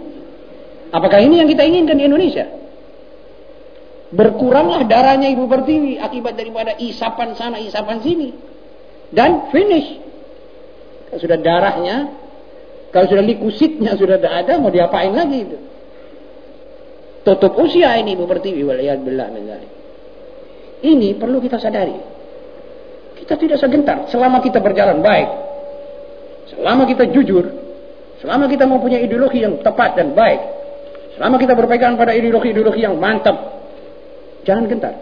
Apakah ini yang kita inginkan di Indonesia? Berkuranglah darahnya Ibu Pertiwi akibat daripada isapan sana, isapan sini. Dan finish. Kalau sudah darahnya, kalau sudah likusitnya sudah tidak ada, mau diapain lagi itu? Tutup usia ini Ibu Pertiwi. Waliyadbillah Ini perlu kita sadari. Kita tidak segentar selama kita berjalan baik. Selama kita jujur, selama kita mempunyai ideologi yang tepat dan baik, selama kita berpegang pada ideologi-ideologi yang mantap, Jangan gentar.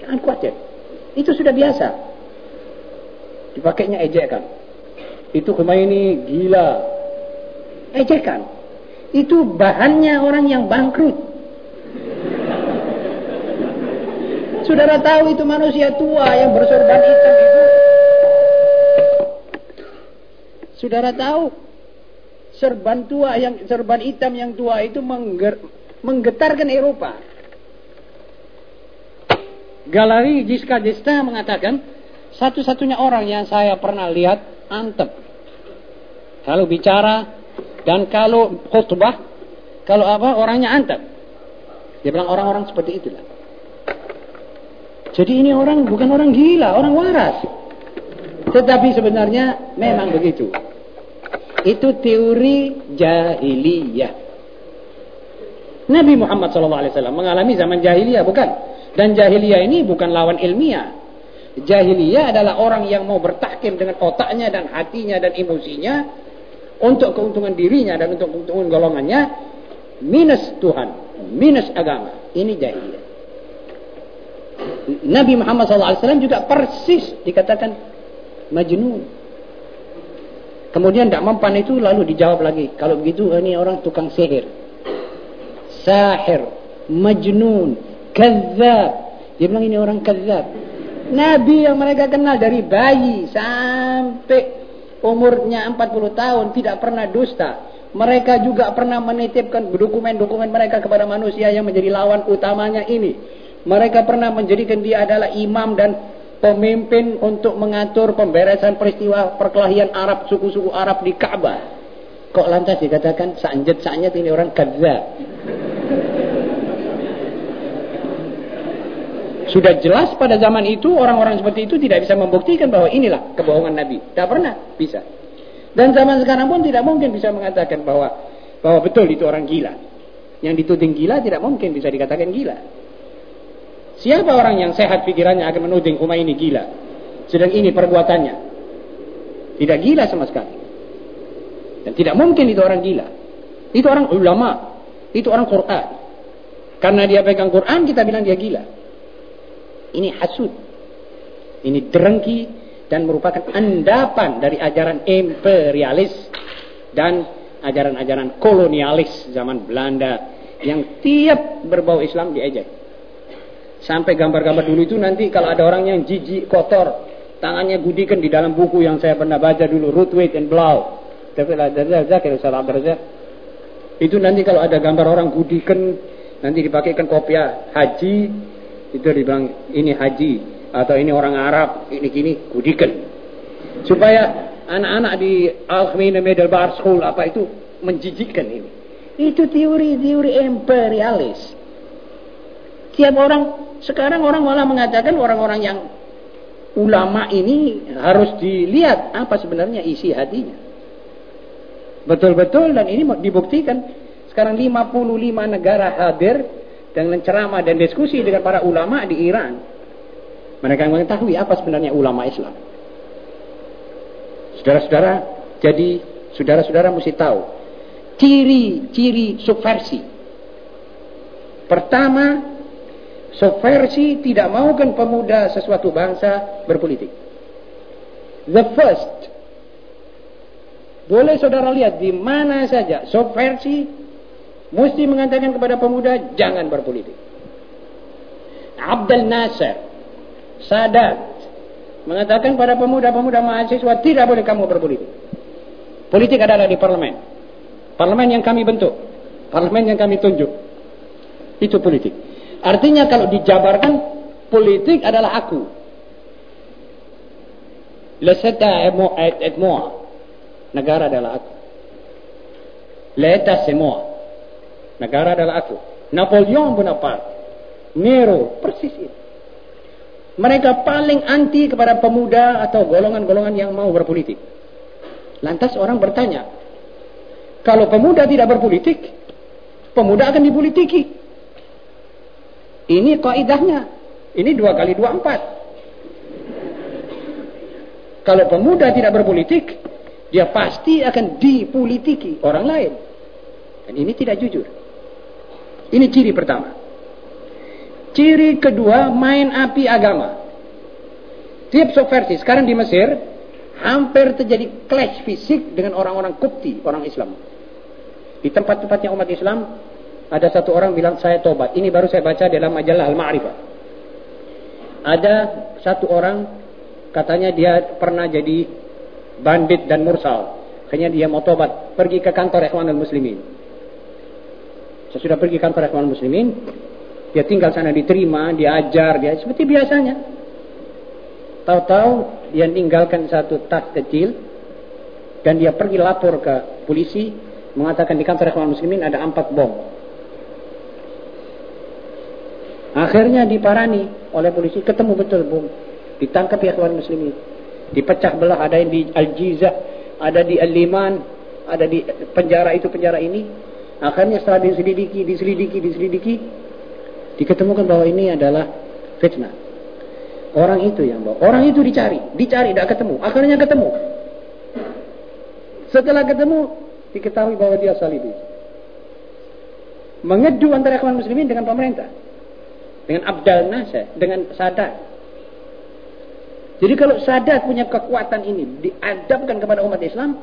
Jangan khawatir. Itu sudah biasa. Dipakainya ejekan. Itu ini gila. Ejekan. Itu bahannya orang yang bangkrut. Saudara tahu itu manusia tua yang bersorban hitam itu. Saudara tahu serban tua yang serban hitam yang tua itu menggetarkan Eropa. Galeri Jiska Desta mengatakan, satu-satunya orang yang saya pernah lihat antep. Kalau bicara dan kalau khutbah, kalau apa orangnya antep. Dia bilang orang-orang seperti itulah. Jadi ini orang bukan orang gila, orang waras. Tetapi sebenarnya memang begitu. Itu teori jahiliyah. Nabi Muhammad SAW mengalami zaman jahiliyah bukan? Dan jahiliyah ini bukan lawan ilmiah. Jahiliyah adalah orang yang mau bertahkim dengan otaknya dan hatinya dan emosinya untuk keuntungan dirinya dan untuk keuntungan golongannya minus Tuhan, minus agama. Ini jahiliyah. Nabi Muhammad SAW juga persis dikatakan majnun. Kemudian tidak mempan itu lalu dijawab lagi. Kalau begitu ini orang tukang sihir. Sahir. Majnun Kazab. Dia bilang ini orang kazab. Nabi yang mereka kenal dari bayi sampai umurnya 40 tahun tidak pernah dusta. Mereka juga pernah menitipkan dokumen-dokumen mereka kepada manusia yang menjadi lawan utamanya ini. Mereka pernah menjadikan dia adalah imam dan pemimpin untuk mengatur pemberesan peristiwa perkelahian Arab, suku-suku Arab di Ka'bah. Kok lantas dikatakan sanjet-sanjet ini orang kadzab? Sudah jelas pada zaman itu orang-orang seperti itu tidak bisa membuktikan bahwa inilah kebohongan Nabi. Tidak pernah bisa. Dan zaman sekarang pun tidak mungkin bisa mengatakan bahwa bahwa betul itu orang gila. Yang dituding gila tidak mungkin bisa dikatakan gila. Siapa orang yang sehat pikirannya akan menuding ini gila? Sedang ini perbuatannya. Tidak gila sama sekali. Dan tidak mungkin itu orang gila. Itu orang ulama. Itu orang Quran. Karena dia pegang Quran kita bilang dia gila. Ini hasud. Ini derengki dan merupakan endapan dari ajaran imperialis dan ajaran-ajaran kolonialis zaman Belanda yang tiap berbau Islam diejek. Sampai gambar-gambar dulu itu nanti kalau ada orang yang jijik, kotor, tangannya gudikan di dalam buku yang saya pernah baca dulu, Weight and Blau. Itu nanti kalau ada gambar orang gudikan, nanti dipakaikan kopiah haji, itu dibilang ini haji atau ini orang Arab ini gini kudikan supaya anak-anak di Alkmina Middle Bar School apa itu menjijikkan ini. Itu teori-teori imperialis tiap orang sekarang orang malah mengatakan orang-orang yang ulama ini harus dilihat apa sebenarnya isi hatinya betul-betul dan ini dibuktikan sekarang 55 negara hadir dengan ceramah dan diskusi dengan para ulama di Iran. Mereka mengetahui apa sebenarnya ulama Islam. Saudara-saudara, jadi saudara-saudara mesti tahu ciri-ciri subversi. Pertama, subversi tidak maukan pemuda sesuatu bangsa berpolitik. The first, boleh saudara lihat di mana saja subversi mesti mengatakan kepada pemuda jangan berpolitik. Abdul Nasir, Sadat mengatakan pada pemuda-pemuda mahasiswa tidak boleh kamu berpolitik. Politik adalah di parlemen. Parlemen yang kami bentuk, parlemen yang kami tunjuk. Itu politik. Artinya kalau dijabarkan politik adalah aku. Leseta et moi. Negara adalah aku. C'est moi. Negara adalah aku. Napoleon Bonaparte. Nero. Persis itu. Mereka paling anti kepada pemuda atau golongan-golongan yang mau berpolitik. Lantas orang bertanya, kalau pemuda tidak berpolitik, pemuda akan dipolitiki. Ini kaidahnya. Ini dua kali dua empat. Kalau pemuda tidak berpolitik, dia pasti akan dipolitiki orang lain. Dan ini tidak jujur. Ini ciri pertama. Ciri kedua, main api agama. Tiap subversi. Sekarang di Mesir, hampir terjadi clash fisik dengan orang-orang Kupti, orang Islam. Di tempat-tempatnya umat Islam, ada satu orang bilang saya tobat. Ini baru saya baca dalam majalah Al-Ma'rifah. Ada satu orang katanya dia pernah jadi bandit dan mursal. Akhirnya dia mau tobat, pergi ke kantor Ikhwanul Muslimin. Saya sudah pergi kantor Ikhwanul Muslimin, dia tinggal sana diterima, diajar, dia seperti biasanya. Tahu-tahu dia meninggalkan satu tas kecil dan dia pergi lapor ke polisi mengatakan di kantor Ikhwanul Muslimin ada empat bom. Akhirnya diparani oleh polisi, ketemu betul bom. Ditangkap ya kawan muslimin. Dipecah belah, ada yang di Al-Jizah, ada di Al-Liman, ada di penjara itu, penjara ini. Akhirnya setelah diselidiki, diselidiki, diselidiki, diketemukan bahwa ini adalah fitnah. Orang itu yang bawa. Orang itu dicari, dicari, tidak ketemu. Akhirnya ketemu. Setelah ketemu, diketahui bahwa dia salibi. Mengedu antara kawan muslimin dengan pemerintah dengan Abdal Nasir, dengan Sadat. Jadi kalau Sadat punya kekuatan ini diadapkan kepada umat Islam,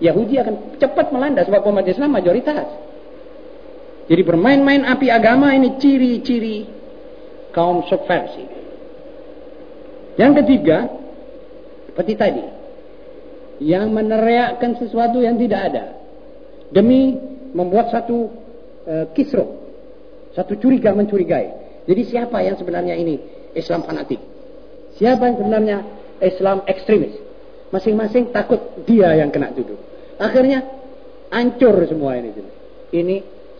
Yahudi akan cepat melanda sebab umat Islam mayoritas. Jadi bermain-main api agama ini ciri-ciri kaum subversi. Yang ketiga, seperti tadi, yang meneriakkan sesuatu yang tidak ada demi membuat satu uh, kisruh, satu curiga mencurigai. Jadi siapa yang sebenarnya ini Islam fanatik? Siapa yang sebenarnya Islam ekstremis? Masing-masing takut dia yang kena duduk. Akhirnya hancur semua ini. Ini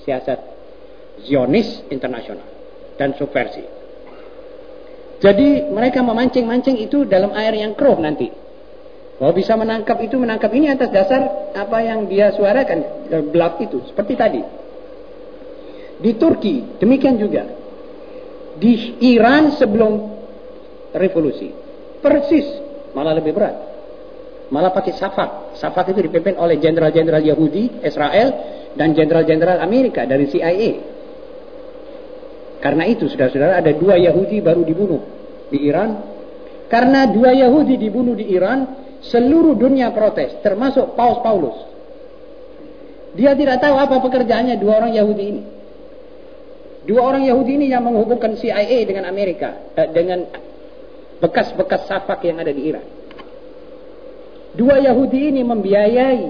siasat Zionis internasional dan subversi. Jadi mereka memancing-mancing itu dalam air yang keruh nanti. Kalau bisa menangkap itu, menangkap ini atas dasar apa yang dia suarakan, belak itu. Seperti tadi. Di Turki, demikian juga di Iran sebelum revolusi. Persis, malah lebih berat. Malah pakai Safak. Safak itu dipimpin oleh jenderal-jenderal Yahudi, Israel, dan jenderal-jenderal Amerika dari CIA. Karena itu, saudara-saudara, ada dua Yahudi baru dibunuh di Iran. Karena dua Yahudi dibunuh di Iran, seluruh dunia protes, termasuk Paus Paulus. Dia tidak tahu apa pekerjaannya dua orang Yahudi ini. Dua orang Yahudi ini yang menghubungkan CIA dengan Amerika, eh, dengan bekas-bekas safak yang ada di Iran. Dua Yahudi ini membiayai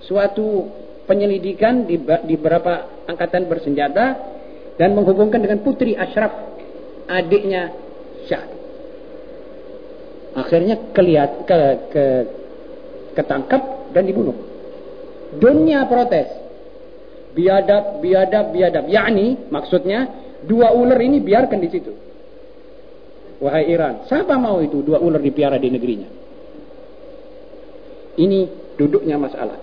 suatu penyelidikan di, di beberapa angkatan bersenjata dan menghubungkan dengan putri Ashraf, adiknya Syah. Akhirnya kelihat ke, ke ketangkap dan dibunuh. Dunia protes biadab, biadab, biadab. Yakni maksudnya dua ular ini biarkan di situ. Wahai Iran, siapa mau itu dua ular dipiara di negerinya? Ini duduknya masalah.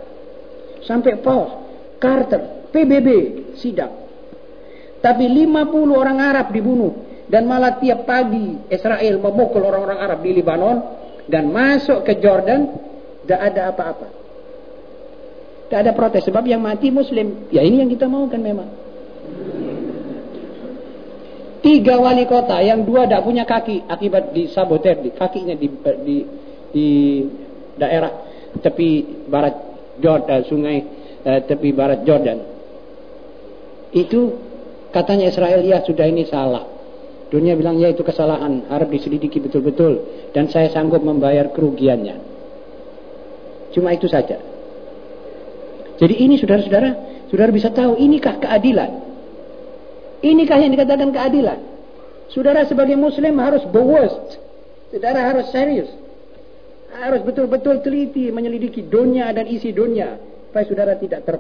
Sampai pos, Carter, PBB, sidang. Tapi 50 orang Arab dibunuh. Dan malah tiap pagi Israel memukul orang-orang Arab di Lebanon dan masuk ke Jordan, tidak ada apa-apa. Tidak ada protes sebab yang mati Muslim. Ya ini yang kita mau kan memang. Tiga wali kota yang dua tidak punya kaki akibat disaboter di kakinya di, di, di daerah tepi barat Jordan, sungai eh, tepi barat Jordan. Itu katanya Israel ya sudah ini salah. Dunia bilang ya itu kesalahan, harap diselidiki betul-betul dan saya sanggup membayar kerugiannya. Cuma itu saja. Jadi ini saudara-saudara, saudara bisa tahu inikah keadilan. Inikah yang dikatakan keadilan. Saudara sebagai muslim harus bewust. Saudara harus serius. Harus betul-betul teliti menyelidiki dunia dan isi dunia supaya saudara tidak ter